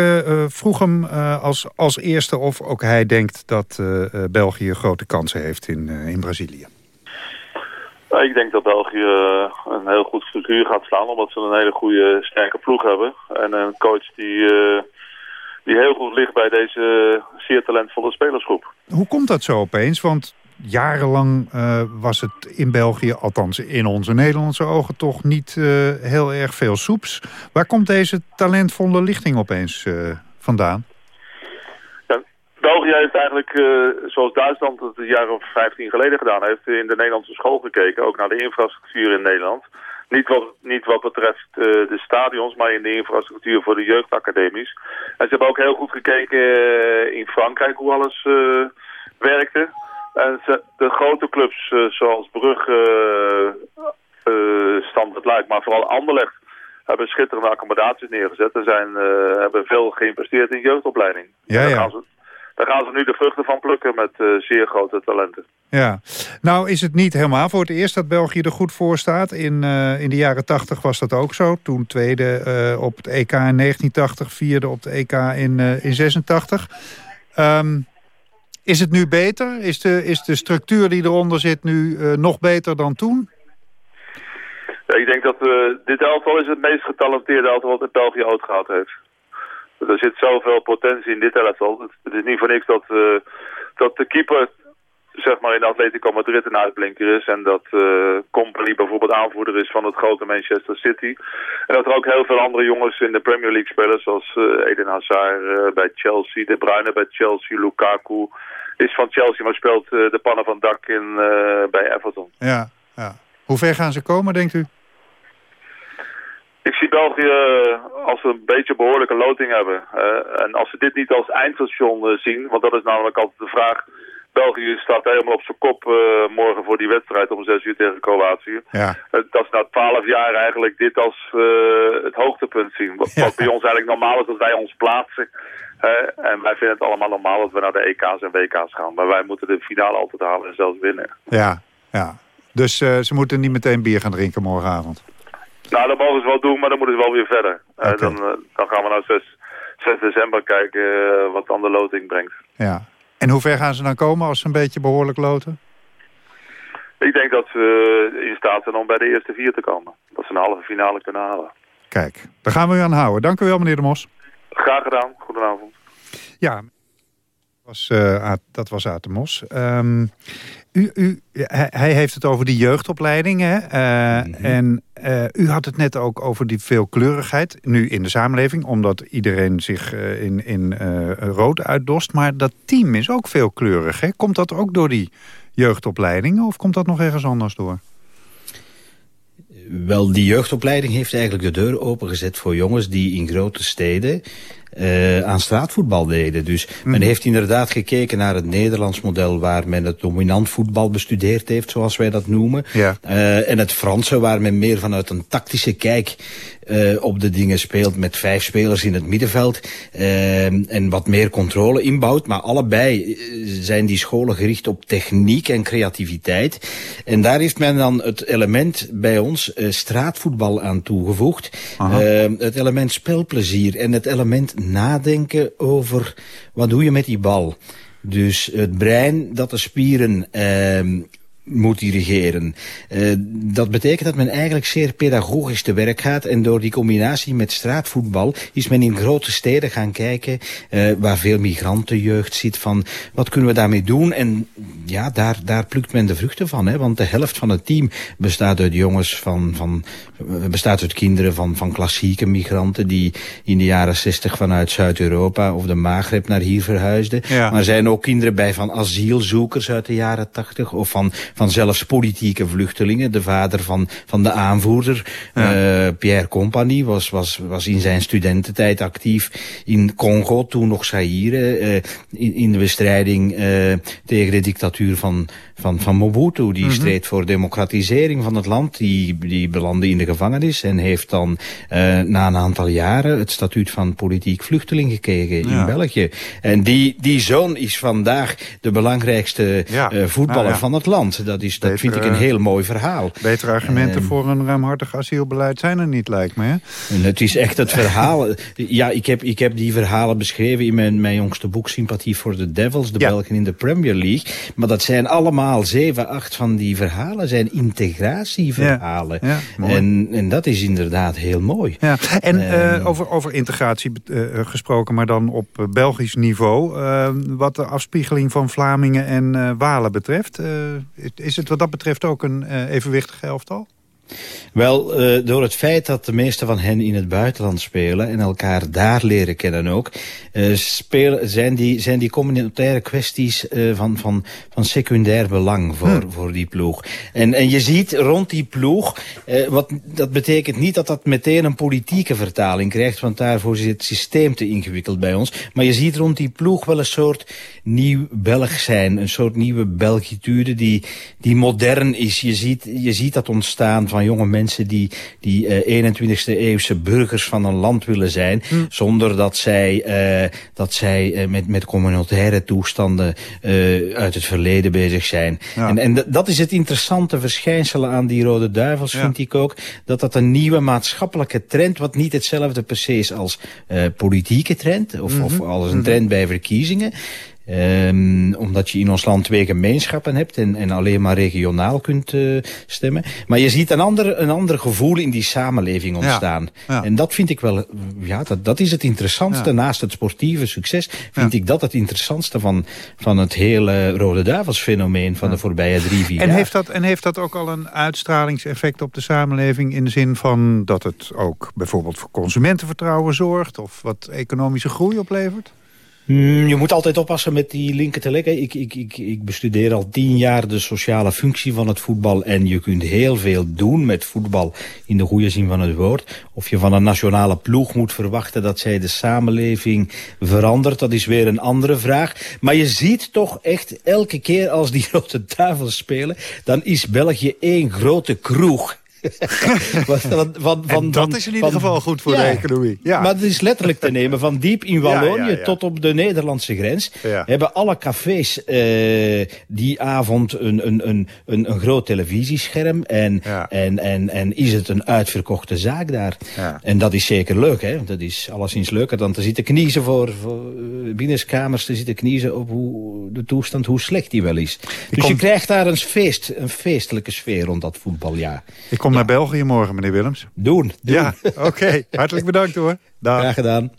vroeg hem uh, als, als eerste of ook hij denkt dat België grote kansen heeft in, uh, in Brazilië. Ik denk dat België eh, een heel goed figuur gaat staan, omdat ze een hele goede, sterke ploeg hebben. En een coach die, eh, die heel goed ligt bij deze zeer talentvolle spelersgroep. Hoe komt dat zo opeens? Want jarenlang uh, was het in België, althans in onze Nederlandse ogen... toch niet uh, heel erg veel soeps. Waar komt deze talentvolle lichting opeens uh, vandaan? Ja, België heeft eigenlijk, eh, zoals Duitsland het een jaar of 15 geleden gedaan heeft... in de Nederlandse school gekeken, ook naar de infrastructuur in Nederland. Niet wat, niet wat betreft eh, de stadions, maar in de infrastructuur voor de jeugdacademies. En ze hebben ook heel goed gekeken eh, in Frankrijk hoe alles eh, werkte. En ze, de grote clubs zoals Brugge, uh, Standard Luik, maar vooral Anderlecht... hebben schitterende accommodaties neergezet. En zijn, hebben veel geïnvesteerd in jeugdopleiding. Ja, ja. Ze, daar gaan ze nu de vruchten van plukken met eh, zeer grote talenten. Ja, nou is het niet helemaal voor het eerst dat België er goed voor staat. In, uh, in de jaren 80 was dat ook zo. Toen tweede uh, op het EK in 1980, vierde op het EK in, in 86. Um, Is het nu beter? Is de, is de structuur die eronder zit nu nog beter dan toen? Ja, ik denk dat dit elftal is het meest getalenteerde elftal wat België ooit gehad heeft. Er zit zoveel potentie in dit elftal. Het, is niet voor niks dat, uh, dat de keeper zeg maar in Atletico Madrid een uitblinker is. En dat uh, Company bijvoorbeeld aanvoerder is van het grote Manchester City. En dat er ook heel veel andere jongens in de Premier League spelen. Zoals uh, Eden Hazard bij Chelsea, De Bruyne bij Chelsea, Lukaku is van Chelsea, maar speelt de pannen van dak in, bij Everton. Ja, ja. Hoe ver gaan ze komen, denkt u? Ik zie België als we een beetje behoorlijke loting hebben. en als ze dit niet als eindstation zien, want dat is namelijk altijd de vraag België staat helemaal op zijn kop uh, morgen voor die wedstrijd om 6 uur tegen Kroatië. Ja. Uh, dat is na 12 jaar eigenlijk dit als uh, het hoogtepunt zien. Wat, ja. wat, bij ons eigenlijk normaal is dat wij ons plaatsen. en wij vinden het allemaal normaal dat we naar de EK's en WK's gaan. Maar wij moeten de finale altijd halen en zelfs winnen. Ja, ja. Dus ze moeten niet meteen bier gaan drinken morgenavond? Nou, dat mogen ze wel doen, maar dan moeten ze wel weer verder. Okay. dan, dan gaan we naar 6, 6 december kijken wat dan de loting brengt. Ja, en hoe ver gaan ze dan komen als ze een beetje behoorlijk loten? Ik denk dat ze in staat zijn om bij de eerste vier te komen. Dat ze een halve finale kunnen halen. Kijk, daar gaan we u aan houden. Dank u wel, meneer De Mos. Graag gedaan. Goedenavond. Ja, dat was, uh, dat was Aad de Mos. Um, u, u, hij, heeft het over die jeugdopleiding. Hè? Uh, mm -hmm. En uh, u had het net ook over die veelkleurigheid. Nu in de samenleving, omdat iedereen zich uh, in, in rood uitdost. Maar dat team is ook veelkleurig. Hè? Komt dat ook door die jeugdopleidingen of komt dat nog ergens anders door? Wel, die jeugdopleiding heeft eigenlijk de deur opengezet voor jongens die in grote steden uh, aan straatvoetbal deden. Dus mm. men heeft inderdaad gekeken naar het Nederlands model... waar men het dominant voetbal bestudeerd heeft, zoals wij dat noemen. Ja. Uh, en het Franse, waar men meer vanuit een tactische kijk... Uh, op de dingen speelt met vijf spelers in het middenveld. en wat meer controle inbouwt. Maar allebei zijn die scholen gericht op techniek en creativiteit. En daar heeft men dan het element bij ons straatvoetbal aan toegevoegd. het element spelplezier en het element nadenken over wat doe je met die bal. Dus het brein dat de spieren uh, moet dirigeren. Uh, dat betekent dat men eigenlijk zeer pedagogisch te werk gaat. En door die combinatie met straatvoetbal is men in grote steden gaan kijken... Uh, waar veel migrantenjeugd zit van wat kunnen we daarmee doen. En ja, daar, daar plukt men de vruchten van. Hè? Want de helft van het team bestaat uit jongens van... van bestaat uit kinderen van, van klassieke migranten... die in de jaren 60 vanuit Zuid-Europa of de Maghreb naar hier verhuisden. Ja. Maar er zijn ook kinderen bij van asielzoekers uit de jaren 80... of van van zelfs politieke vluchtelingen. De vader van, van de aanvoerder, ja. uh, Pierre Compagnie, was, was, was in zijn studententijd actief in Congo, toen nog Zaire, uh, in, in de bestrijding uh, tegen de dictatuur van, van, van Mobutu. Die -hmm. streed voor democratisering van het land. Die, die belandde in de gevangenis en heeft dan na een aantal jaren het statuut van politiek vluchteling gekregen ja. in België. En die, die zoon is vandaag de belangrijkste ja. voetballer ja, van het land. Dat, is, dat vind ik een heel mooi verhaal. Betere argumenten uh, voor een ruimhartig asielbeleid zijn er niet, lijkt me. Hè? Het is echt het verhaal. [laughs] ja, ik heb, ik heb die verhalen beschreven in mijn, mijn jongste boek Sympathie voor de Devils, de. Belgen in de Premier League. Maar dat zijn allemaal zeven, acht van die verhalen zijn integratieverhalen. Ja, ja, en, en dat is inderdaad heel mooi. Ja. En uh, over, over integratie uh, gesproken, maar dan op Belgisch niveau. wat de afspiegeling van Vlamingen en Walen betreft... is het wat dat betreft ook een uh, evenwichtig elftal? Wel, uh, door het feit dat de meeste van hen in het buitenland spelen... en elkaar daar leren kennen ook... Uh, spelen, zijn, die, zijn die communautaire kwesties uh, van, van, van secundair belang voor, hmm. voor die ploeg. En, en je ziet rond die ploeg... wat, dat betekent niet dat dat meteen een politieke vertaling krijgt... want daarvoor is het systeem te ingewikkeld bij ons. Maar je ziet rond die ploeg wel een soort nieuw Belg zijn. Een soort nieuwe Belgitude die, die modern is. Je ziet, je ziet dat ontstaan van jonge mensen die, die uh, 21e eeuwse burgers van een land willen zijn. Hm. Zonder dat zij, uh, dat zij uh, met, met communautaire toestanden uit het verleden bezig zijn. Ja. En, en dat is het interessante verschijnsel aan die Rode Duivels, Ja. vind ik ook. Dat dat een nieuwe maatschappelijke trend, wat niet hetzelfde per se is als politieke trend. Of, Mhm. of als een Mhm. trend bij verkiezingen. Ehm, omdat je in ons land twee gemeenschappen hebt en, en alleen maar regionaal kunt uh, stemmen. Maar je ziet een ander, een ander gevoel in die samenleving ontstaan. Ja, ja. En dat vind ik wel, ja, dat, dat is het interessantste. Ja. Naast het sportieve succes vind ik dat het interessantste van, van het hele Rode Duivels fenomeen van de voorbije drie, vier en jaar. Heeft dat, en heeft dat ook al een uitstralingseffect op de samenleving in de zin van dat het ook bijvoorbeeld voor consumentenvertrouwen zorgt of wat economische groei oplevert? Mm, je moet altijd oppassen met die linken te leggen. Ik, ik, ik, ik bestudeer al tien jaar de sociale functie van het voetbal. En je kunt heel veel doen met voetbal in de goede zin van het woord. Of je van een nationale ploeg moet verwachten dat zij de samenleving verandert. Dat is weer een andere vraag. Maar je ziet toch echt elke keer als die [laughs] Rode Duivels spelen... dan is België één grote kroeg [laughs] van, van, van, dat is in ieder geval goed voor ja, de economie. Ja. Maar het is letterlijk te nemen. Van diep in [laughs] Wallonië ja, ja, tot op de Nederlandse grens... hebben alle cafés uh, die avond een, een, een, een, een groot televisiescherm. En, en, en, en is het een uitverkochte zaak daar. En dat is zeker leuk. Hè? Dat is alleszins leuker dan te zitten kniezen voor, voor binnenskamers... te zitten kniezen op hoe, de toestand, hoe slecht die wel is. Ik dus kom... je krijgt daar een, feest, een feestelijke sfeer rond dat voetbaljaar. Ik kom naar België morgen, meneer Willems. Doen. doen. Ja, oké. Okay. Hartelijk bedankt hoor. Dag. Graag gedaan.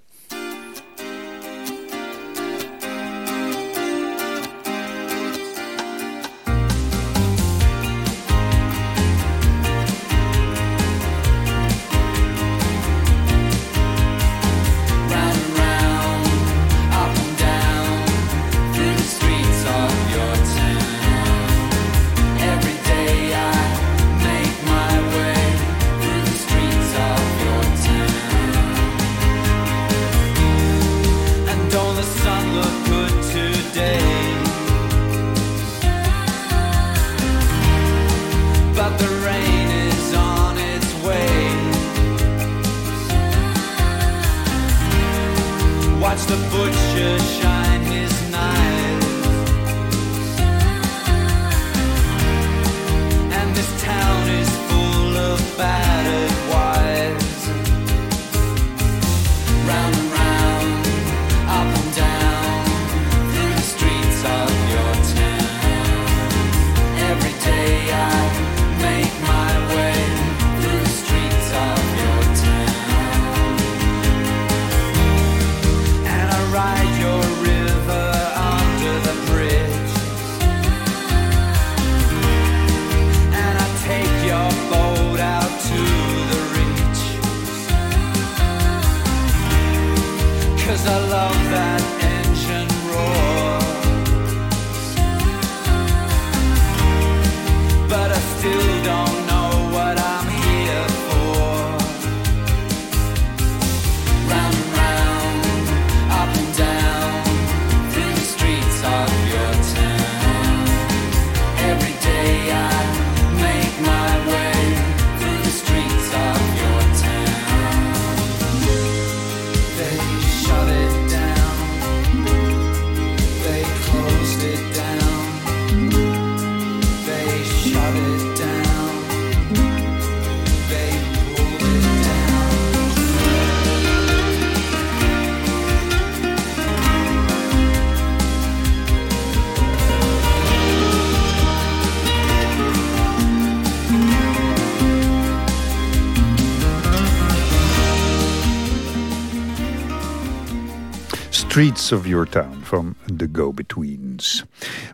Streets of Your Town van The Go-Betweens.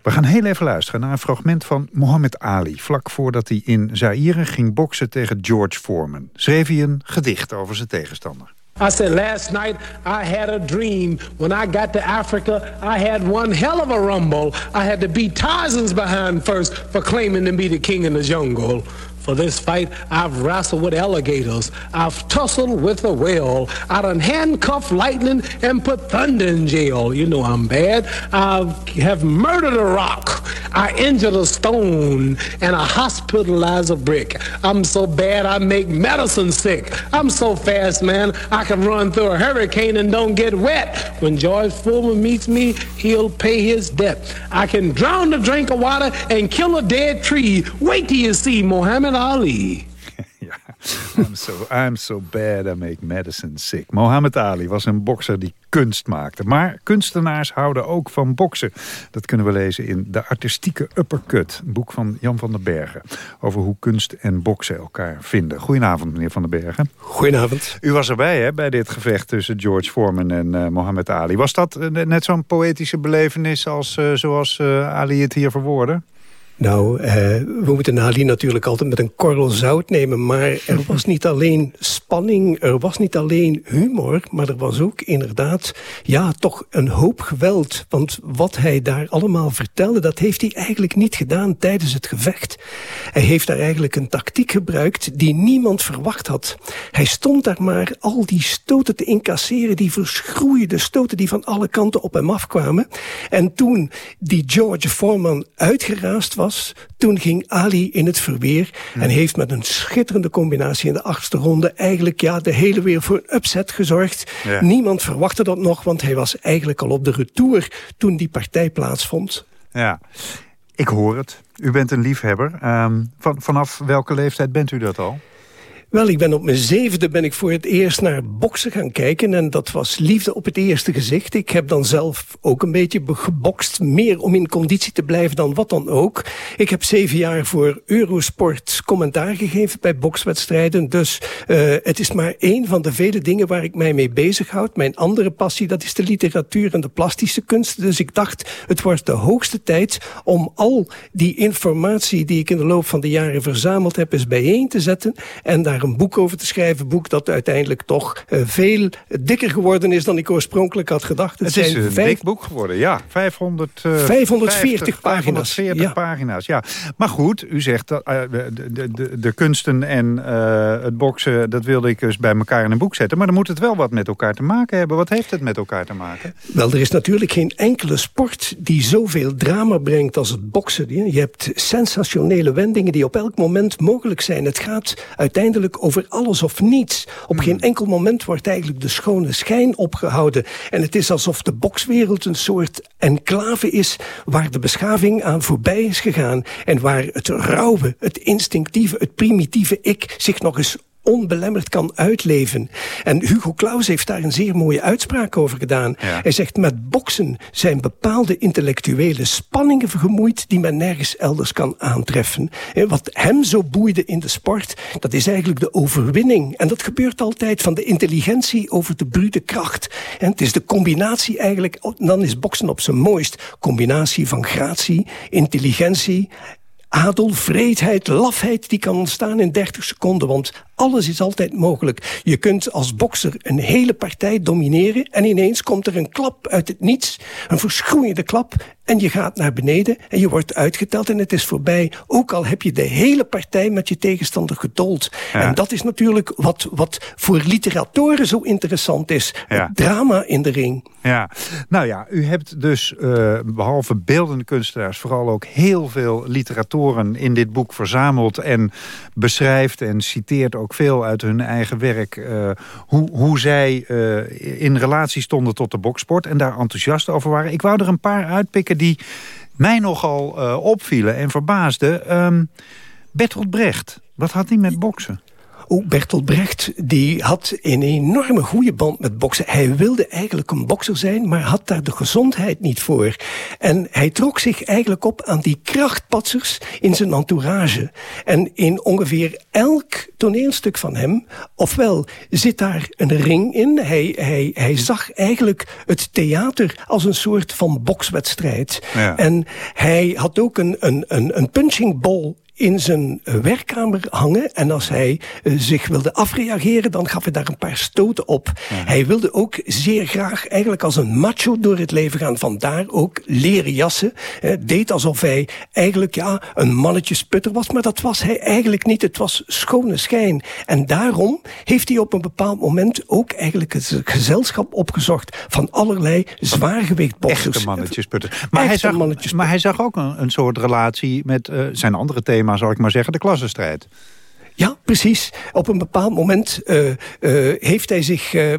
We gaan heel even luisteren naar een fragment van Muhammad Ali... vlak voordat hij in Zaire ging boksen tegen George Foreman. Schreef hij een gedicht over zijn tegenstander. I said, last night I had a dream. When I got to Africa, I had one hell of a rumble. I had to beat Tarzan's behind first for claiming to be the king in the jungle. For this fight, I've wrestled with alligators. I've tussled with a whale. I done handcuffed lightning and put thunder in jail. You know I'm bad. I have murdered a rock. I injured a stone and I hospitalized a brick. I'm so bad I make medicine sick. I'm so fast, man, I can run through a hurricane and don't get wet. When George Foreman meets me, he'll pay his debt. I can drown a drink of water and kill a dead tree. Wait till you see Mohammed Ali. [laughs] ja. I'm so, I'm so bad I make medicine sick. Mohammed Ali was een bokser die kunst maakte. Maar kunstenaars houden ook van boksen. Dat kunnen we lezen in De Artistieke Uppercut. Een boek van Jan van den Bergen. Over hoe kunst en boksen elkaar vinden. Goedenavond, meneer van den Bergen. Goedenavond. U was erbij hè, bij dit gevecht tussen George Foreman en uh, Mohammed Ali. Was dat uh, net zo'n poëtische belevenis als uh, zoals Ali het hier verwoordde? Nou, uh, we moeten Ali natuurlijk altijd met een korrel zout nemen. Maar er was niet alleen spanning, er was niet alleen humor... maar er was ook inderdaad, ja, toch een hoop geweld. Want wat hij daar allemaal vertelde... dat heeft hij eigenlijk niet gedaan tijdens het gevecht. Hij heeft daar eigenlijk een tactiek gebruikt... die niemand verwacht had. Hij stond daar maar al die stoten te incasseren... die verschroeide stoten die van alle kanten op hem afkwamen. En toen die George Foreman uitgeraasd was toen ging Ali in het verweer en heeft met een schitterende combinatie in de achtste ronde eigenlijk ja, de hele weer voor een upset gezorgd. Ja. Niemand verwachtte dat nog, want hij was eigenlijk al op de retour toen die partij plaatsvond. Ja, ik hoor het. U bent een liefhebber. Um, van, vanaf welke leeftijd bent u dat al? Wel, ik ben op mijn zevende ben ik voor het eerst naar boksen gaan kijken. En dat was liefde op het eerste gezicht. Ik heb dan zelf ook een beetje gebokst. Meer om in conditie te blijven dan wat dan ook. Ik heb zeven jaar voor Eurosport commentaar gegeven bij bokswedstrijden. Dus uh, het is maar één van de vele dingen waar ik mij mee bezighoud. Mijn andere passie, dat is de literatuur en de plastische kunst. Dus ik dacht, het wordt de hoogste tijd om al die informatie die ik in de loop van de jaren verzameld heb, eens bijeen te zetten. En daar een boek over te schrijven. Een boek dat uiteindelijk toch uh, veel dikker geworden is dan ik oorspronkelijk had gedacht. Het, het is een vijf... dik boek geworden, ja. 500, uh, 540 pagina's. 540 ja. pagina's, ja. Maar goed, u zegt dat uh, de, de, de, de, kunsten en het boksen... dat wilde ik dus bij elkaar in een boek zetten. Maar dan moet het wel wat met elkaar te maken hebben. Wat heeft het met elkaar te maken? Wel, er is natuurlijk geen enkele sport die zoveel drama brengt als het boksen. Je hebt sensationele wendingen die op elk moment mogelijk zijn. Het gaat uiteindelijk over alles of niets. Op Hmm. geen enkel moment wordt eigenlijk de schone schijn opgehouden. En het is alsof de bokswereld een soort enclave is... waar de beschaving aan voorbij is gegaan. En waar het rauwe, het instinctieve, het primitieve ik... zich nog eens onbelemmerd kan uitleven. En Hugo Claus heeft daar een zeer mooie uitspraak over gedaan. Ja. Hij zegt, met boksen zijn bepaalde intellectuele spanningen gemoeid... die men nergens elders kan aantreffen. En Wat hem zo boeide in de sport, dat is eigenlijk de overwinning. En dat gebeurt altijd van de intelligentie over de brute kracht. En het is de combinatie eigenlijk, dan is boksen op zijn mooist... combinatie van gratie, intelligentie adel, vreedheid, lafheid, die kan ontstaan in 30 seconden. Want alles is altijd mogelijk. Je kunt als bokser een hele partij domineren... en ineens komt er een klap uit het niets. Een verschroeiende klap. En je gaat naar beneden en je wordt uitgeteld en het is voorbij. Ook al heb je de hele partij met je tegenstander gedold. Ja. En dat is natuurlijk wat, wat voor literatoren zo interessant is. Ja. Het drama in de ring. Ja, nou ja, u hebt dus uh, behalve beeldende kunstenaars... vooral ook heel veel literatoren in dit boek verzameld... en beschrijft en citeert ook veel uit hun eigen werk... Uh, hoe, hoe zij uh, in relatie stonden tot de boksport... en daar enthousiast over waren. Ik wou er een paar uitpikken die mij nogal uh, opvielen en verbaasden. Um, Bertolt Brecht, wat had hij met boksen? Oh, Bertolt Brecht die had een enorme goede band met boksen. Hij wilde eigenlijk een bokser zijn, maar had daar de gezondheid niet voor. En hij trok zich eigenlijk op aan die krachtpatsers in zijn entourage. En in ongeveer elk toneelstuk van hem, ofwel zit daar een ring in. Hij, hij, hij zag eigenlijk het theater als een soort van bokswedstrijd. Ja. En hij had ook een, een, een, een punching ball in zijn werkkamer hangen. En als hij uh, zich wilde afreageren, dan gaf hij daar een paar stoten op. Ja. Hij wilde ook zeer graag eigenlijk als een macho door het leven gaan. Vandaar ook leren jassen. Uh, deed alsof hij eigenlijk ja, een mannetjesputter was. Maar dat was hij eigenlijk niet. Het was schone schijn. En daarom heeft hij op een bepaald moment ook eigenlijk het gezelschap opgezocht van allerlei zwaargewichtboxers. Echte mannetjesputter. Maar, hij zag, mannetjesputter. maar hij zag ook een, een soort relatie met uh, zijn andere thema's zal ik maar zeggen, de klassenstrijd. Ja, precies. Op een bepaald moment uh, uh, heeft hij zich uh,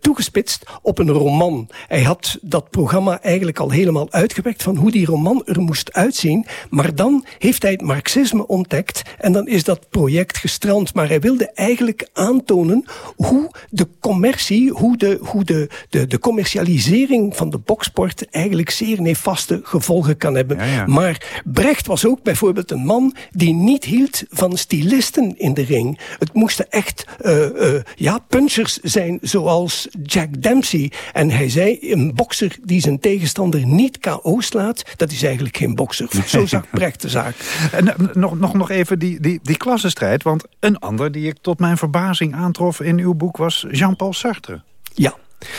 toegespitst op een roman. Hij had dat programma eigenlijk al helemaal uitgewerkt van hoe die roman er moest uitzien. Maar dan heeft hij het marxisme ontdekt en dan is dat project gestrand. Maar hij wilde eigenlijk aantonen hoe de commercie, hoe de, hoe de, de, de commercialisering van de boksport eigenlijk zeer nefaste gevolgen kan hebben. Ja, ja. Maar Brecht was ook bijvoorbeeld een man die niet hield van stilisten in de ring. Het moesten echt uh, uh, ja, punchers zijn zoals Jack Dempsey. En hij zei, een bokser die zijn tegenstander niet KO slaat... dat is eigenlijk geen bokser. Zo zag Brecht de zaak. En, nog, nog, nog even die, die, die klassenstrijd. Want een ander die ik tot mijn verbazing aantrof in uw boek... was Jean-Paul Sartre. Ja.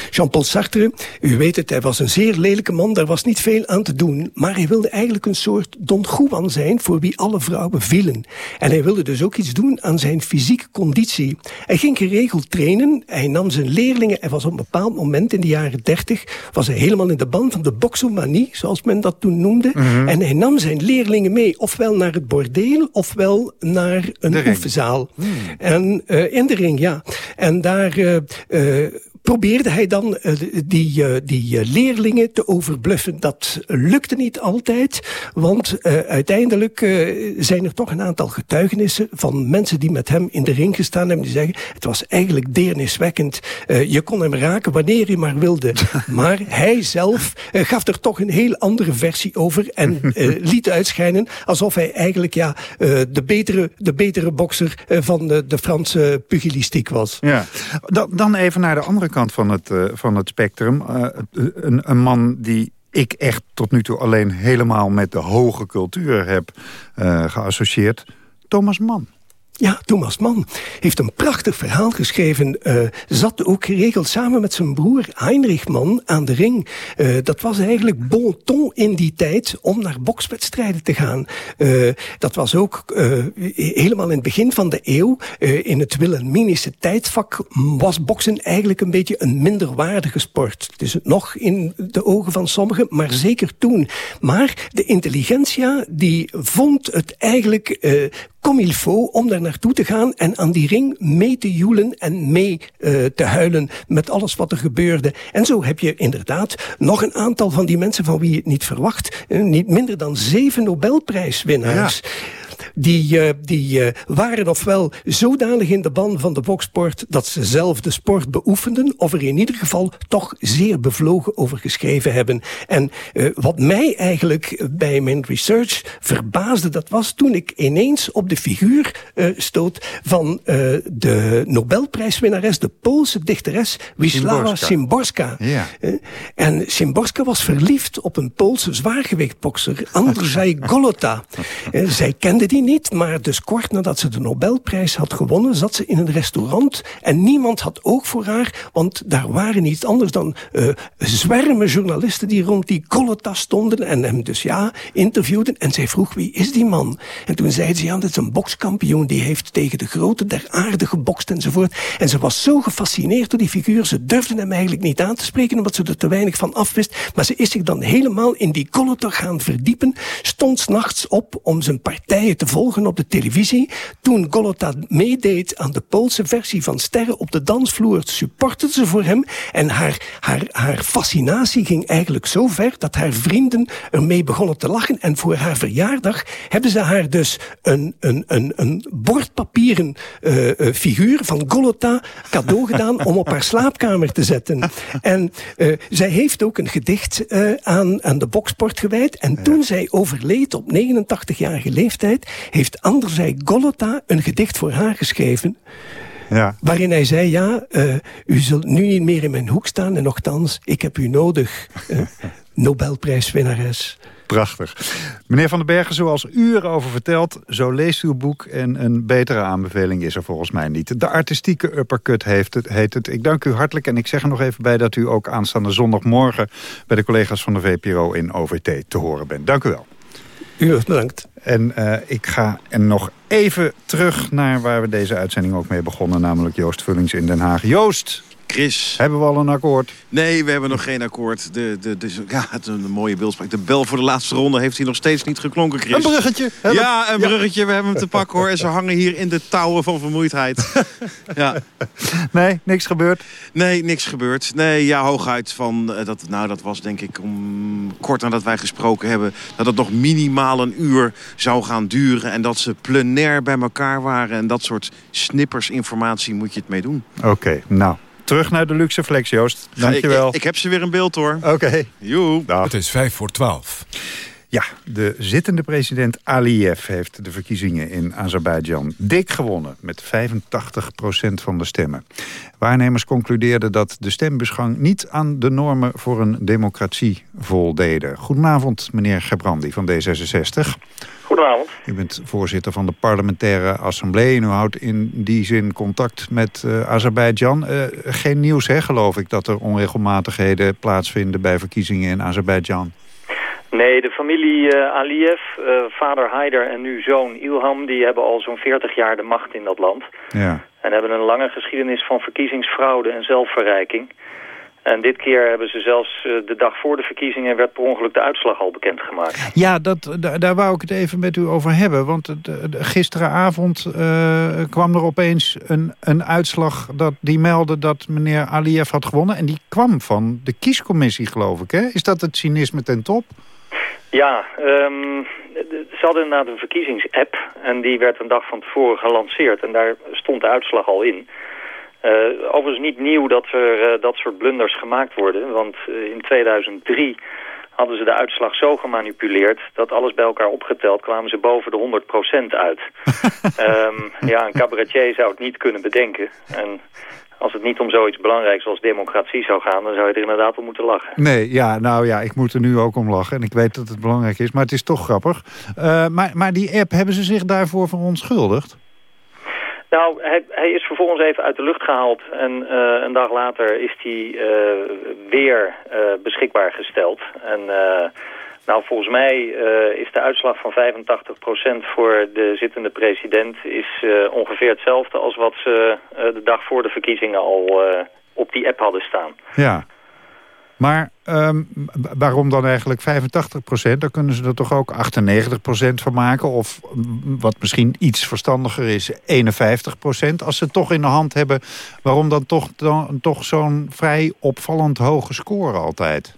Jean-Paul Sartre, u weet het, hij was een zeer lelijke man, daar was niet veel aan te doen. Maar hij wilde eigenlijk een soort Don Juan zijn voor wie alle vrouwen vielen. En hij wilde dus ook iets doen aan zijn fysieke conditie. Hij ging geregeld trainen, hij nam zijn leerlingen... en was op een bepaald moment in de jaren dertig... was hij helemaal in de band van de boxomanie, zoals men dat toen noemde. Mm -hmm. En hij nam zijn leerlingen mee, ofwel naar het bordeel... ofwel naar een oefenzaal. Mm. En uh, in de ring, ja. En daar... Uh, uh, probeerde hij dan uh, die, uh, die uh, leerlingen te overbluffen. Dat lukte niet altijd, want uiteindelijk zijn er toch een aantal getuigenissen van mensen die met hem in de ring gestaan hebben. Die zeggen, het was eigenlijk deerniswekkend. je kon hem raken wanneer je maar wilde. [laughs] maar hij zelf gaf er toch een heel andere versie over en [laughs] liet uitschijnen alsof hij eigenlijk ja, de, betere, de betere bokser van de, de Franse pugilistiek was. Ja. Dan, dan even naar de andere kant van het, uh, van het spectrum. Uh, een, een man die ik echt tot nu toe alleen helemaal met de hoge cultuur heb uh, geassocieerd. Thomas Mann. Ja, Thomas Mann heeft een prachtig verhaal geschreven. Uh, zat ook geregeld samen met zijn broer Heinrich Mann aan de ring. Uh, dat was eigenlijk bon ton in die tijd om naar bokswedstrijden te gaan. Uh, dat was ook helemaal in het begin van de eeuw. in het Wilhelminische tijdvak was boksen eigenlijk een beetje een minderwaardige sport. Het nog in de ogen van sommigen, maar zeker toen. Maar de intelligentsia die vond het eigenlijk comme il faut om daar naartoe te gaan en aan die ring mee te joelen en mee uh, te huilen met alles wat er gebeurde. En zo heb je inderdaad nog een aantal van die mensen van wie je het niet verwacht. Uh, niet minder dan zeven Nobelprijswinnaars. Die, uh, die uh, waren ofwel zodanig in de ban van de boksport dat ze zelf de sport beoefenden, of er in ieder geval toch zeer bevlogen over geschreven hebben. En uh, wat mij eigenlijk bij mijn research verbaasde, dat was toen ik ineens op de figuur stoot van de Nobelprijswinnares, de Poolse dichteres Wisława Szymborska. Ja. en Szymborska was verliefd op een Poolse zwaargewichtbokser, [laughs] Andrzej Golota. zij kende die niet, maar dus kort nadat ze de Nobelprijs had gewonnen... zat ze in een restaurant en niemand had oog voor haar... want daar waren niets anders dan uh, zwermen journalisten... die rond die Golota stonden en hem dus ja interviewden. En zij vroeg, wie is die man? En toen zei ze, ja, dat is een bokskampioen... die heeft tegen de grote der aarde gebokst enzovoort. En ze was zo gefascineerd door die figuur... ze durfde hem eigenlijk niet aan te spreken... omdat ze er te weinig van afwist. Maar ze is zich dan helemaal in die Golota gaan verdiepen... stond s'nachts op om zijn partijen te volgen op de televisie. Toen Golota meedeed aan de Poolse versie van Sterren op de dansvloer, supporterde ze voor hem. En haar, haar, haar fascinatie ging eigenlijk zo ver dat haar vrienden ermee begonnen te lachen. En voor haar verjaardag hebben ze haar dus een, een, een, een bordpapieren uh, uh, figuur van Golota cadeau gedaan om op haar [laughs] slaapkamer te zetten. En uh, zij heeft ook een gedicht aan, aan de boksport gewijd. En toen zij overleed op 89-jarige leeftijd, heeft Andrzej Golota een gedicht voor haar geschreven. Ja. Waarin hij zei, ja, uh, u zult nu niet meer in mijn hoek staan... en nogthans, ik heb u nodig, uh, [laughs] Nobelprijswinnares. Prachtig. Meneer Van den Bergen, zoals u erover vertelt... zo leest uw boek en een betere aanbeveling is er volgens mij niet. De artistieke uppercut heeft het, heet het. Ik dank u hartelijk en ik zeg er nog even bij... dat u ook aanstaande zondagmorgen... bij de collega's van de VPRO in OVT te horen bent. Dank u wel. U bedankt. En uh, ik ga en nog even terug naar waar we deze uitzending ook mee begonnen... namelijk Joost Vullings in Den Haag. Joost, Chris. Hebben we al een akkoord? Nee, we hebben nog geen akkoord. De, de, de, ja, het is een mooie beeldspraak. De bel voor de laatste ronde heeft hier nog steeds niet geklonken, Chris. Een bruggetje. Ja, een bruggetje. We hebben hem te pakken, hoor. En ze hangen hier in de touwen van vermoeidheid. [laughs] ja. Nee, niks gebeurd? Nee, niks gebeurd. Nee, ja, hooguit van... eh, dat, nou, dat was denk ik om kort nadat wij gesproken hebben... dat het nog minimaal een uur zou gaan duren... en dat ze plenair bij elkaar waren. En dat soort snippersinformatie moet je het mee doen. Oké, nou. Terug naar de luxe flex, Joost. Dankjewel. Ik, ik, ik heb ze weer in beeld, hoor. Oké. Joe. Het is vijf voor twaalf. Ja, de zittende president Aliyev heeft de verkiezingen in Azerbeidzjan dik gewonnen. Met 85% van de stemmen. Waarnemers concludeerden dat de stembusgang niet aan de normen voor een democratie voldeden. Goedenavond, meneer Gebrandi van D66. Goedenavond. U bent voorzitter van de parlementaire assemblee... en u houdt in die zin contact met uh, Azerbeidzjan. Uh, geen nieuws, hè, geloof ik, dat er onregelmatigheden plaatsvinden... bij verkiezingen in Azerbeidzjan. Nee, de familie uh, Aliyev, vader Haider en nu zoon Ilham... die hebben al zo'n 40 jaar de macht in dat land. Ja. En hebben een lange geschiedenis van verkiezingsfraude en zelfverrijking... En dit keer hebben ze zelfs de dag voor de verkiezingen... werd per ongeluk de uitslag al bekendgemaakt. Ja, dat, daar wou ik het even met u over hebben. Want gisteravond uh, kwam er opeens een, een uitslag... Dat, die meldde dat meneer Aliyev had gewonnen. En die kwam van de kiescommissie, geloof ik. Hè? Is dat het cynisme ten top? Ja, um, ze hadden inderdaad een verkiezingsapp. En die werd een dag van tevoren gelanceerd. En daar stond de uitslag al in... Uh, overigens niet nieuw dat er uh, dat soort blunders gemaakt worden. Want uh, in 2003 hadden ze de uitslag zo gemanipuleerd... dat alles bij elkaar opgeteld kwamen ze boven de 100% uit. um, [laughs] ja, een cabaretier zou het niet kunnen bedenken. En als het niet om zoiets belangrijks als democratie zou gaan... dan zou je er inderdaad om moeten lachen. Nee, ja, nou ja, ik moet er nu ook om lachen. En ik weet dat het belangrijk is, maar het is toch grappig. maar, maar die app, hebben ze zich daarvoor verontschuldigd? Nou, hij, hij, is vervolgens even uit de lucht gehaald en uh, een dag later is hij uh, weer uh, beschikbaar gesteld. En nou, volgens mij is de uitslag van 85% voor de zittende president is ongeveer hetzelfde als wat ze de dag voor de verkiezingen al op die app hadden staan. Ja. Maar um, waarom dan eigenlijk 85 procent? Dan kunnen ze er toch ook 98 procent van maken? Of wat misschien iets verstandiger is, 51 procent? Als ze het toch in de hand hebben, waarom dan toch, dan, toch zo'n vrij opvallend hoge score altijd?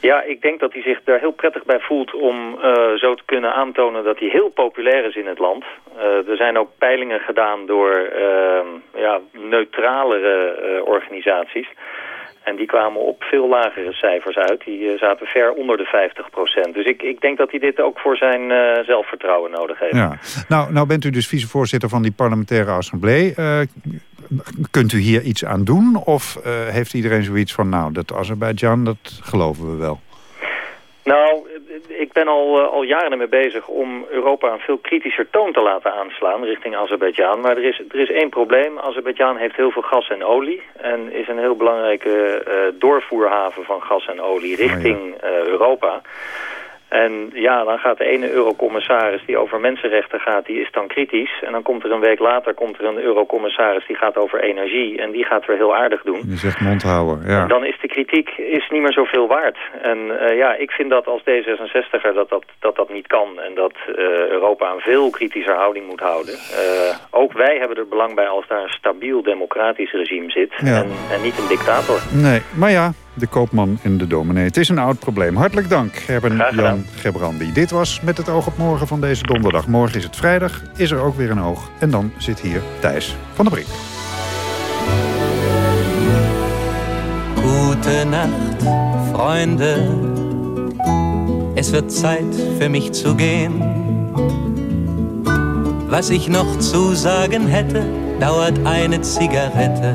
Ja, ik denk dat hij zich daar heel prettig bij voelt om uh, zo te kunnen aantonen dat hij heel populair is in het land. Uh, er zijn ook peilingen gedaan door uh, ja, neutralere organisaties. En die kwamen op veel lagere cijfers uit. Die zaten ver onder de 50 procent. Dus ik, ik denk dat hij dit ook voor zijn zelfvertrouwen nodig heeft. Ja. Nou, nou bent u dus vicevoorzitter van die parlementaire assemblee. Uh, kunt u hier iets aan doen? Of heeft iedereen zoiets van, nou, dat Azerbeidzjan, dat geloven we wel? Nou, ik ben al, uh, al jaren ermee bezig om Europa een veel kritischer toon te laten aanslaan richting Azerbeidzjan. Maar er is, er is één probleem. Azerbeidzjan heeft heel veel gas en olie en is een heel belangrijke uh, doorvoerhaven van gas en olie richting uh, Europa. En ja, dan gaat de ene eurocommissaris die over mensenrechten gaat, die is dan kritisch. En dan komt er een week later komt er een eurocommissaris die gaat over energie. En die gaat weer heel aardig doen. Je zegt mondhouden, ja. En dan is de kritiek is niet meer zoveel waard. En uh, ja, ik vind dat als D66er dat dat, dat, dat niet kan. En dat uh, Europa een veel kritischer houding moet houden. Uh, ook wij hebben er belang bij als daar een stabiel democratisch regime zit. Ja. En, en niet een dictator. Nee, maar ja, de koopman en de dominee. Het is een oud probleem. Hartelijk dank, Gerben Jan Gebrandi. Dit was Met het oog op morgen van deze donderdag. Morgen is het vrijdag, is er ook weer een oog. En dan zit hier Thijs van der Brink. Gute Nacht, Freunde. Es wird Zeit für mich zu gehen. Was ich noch zu sagen hätte, dauert eine Zigarette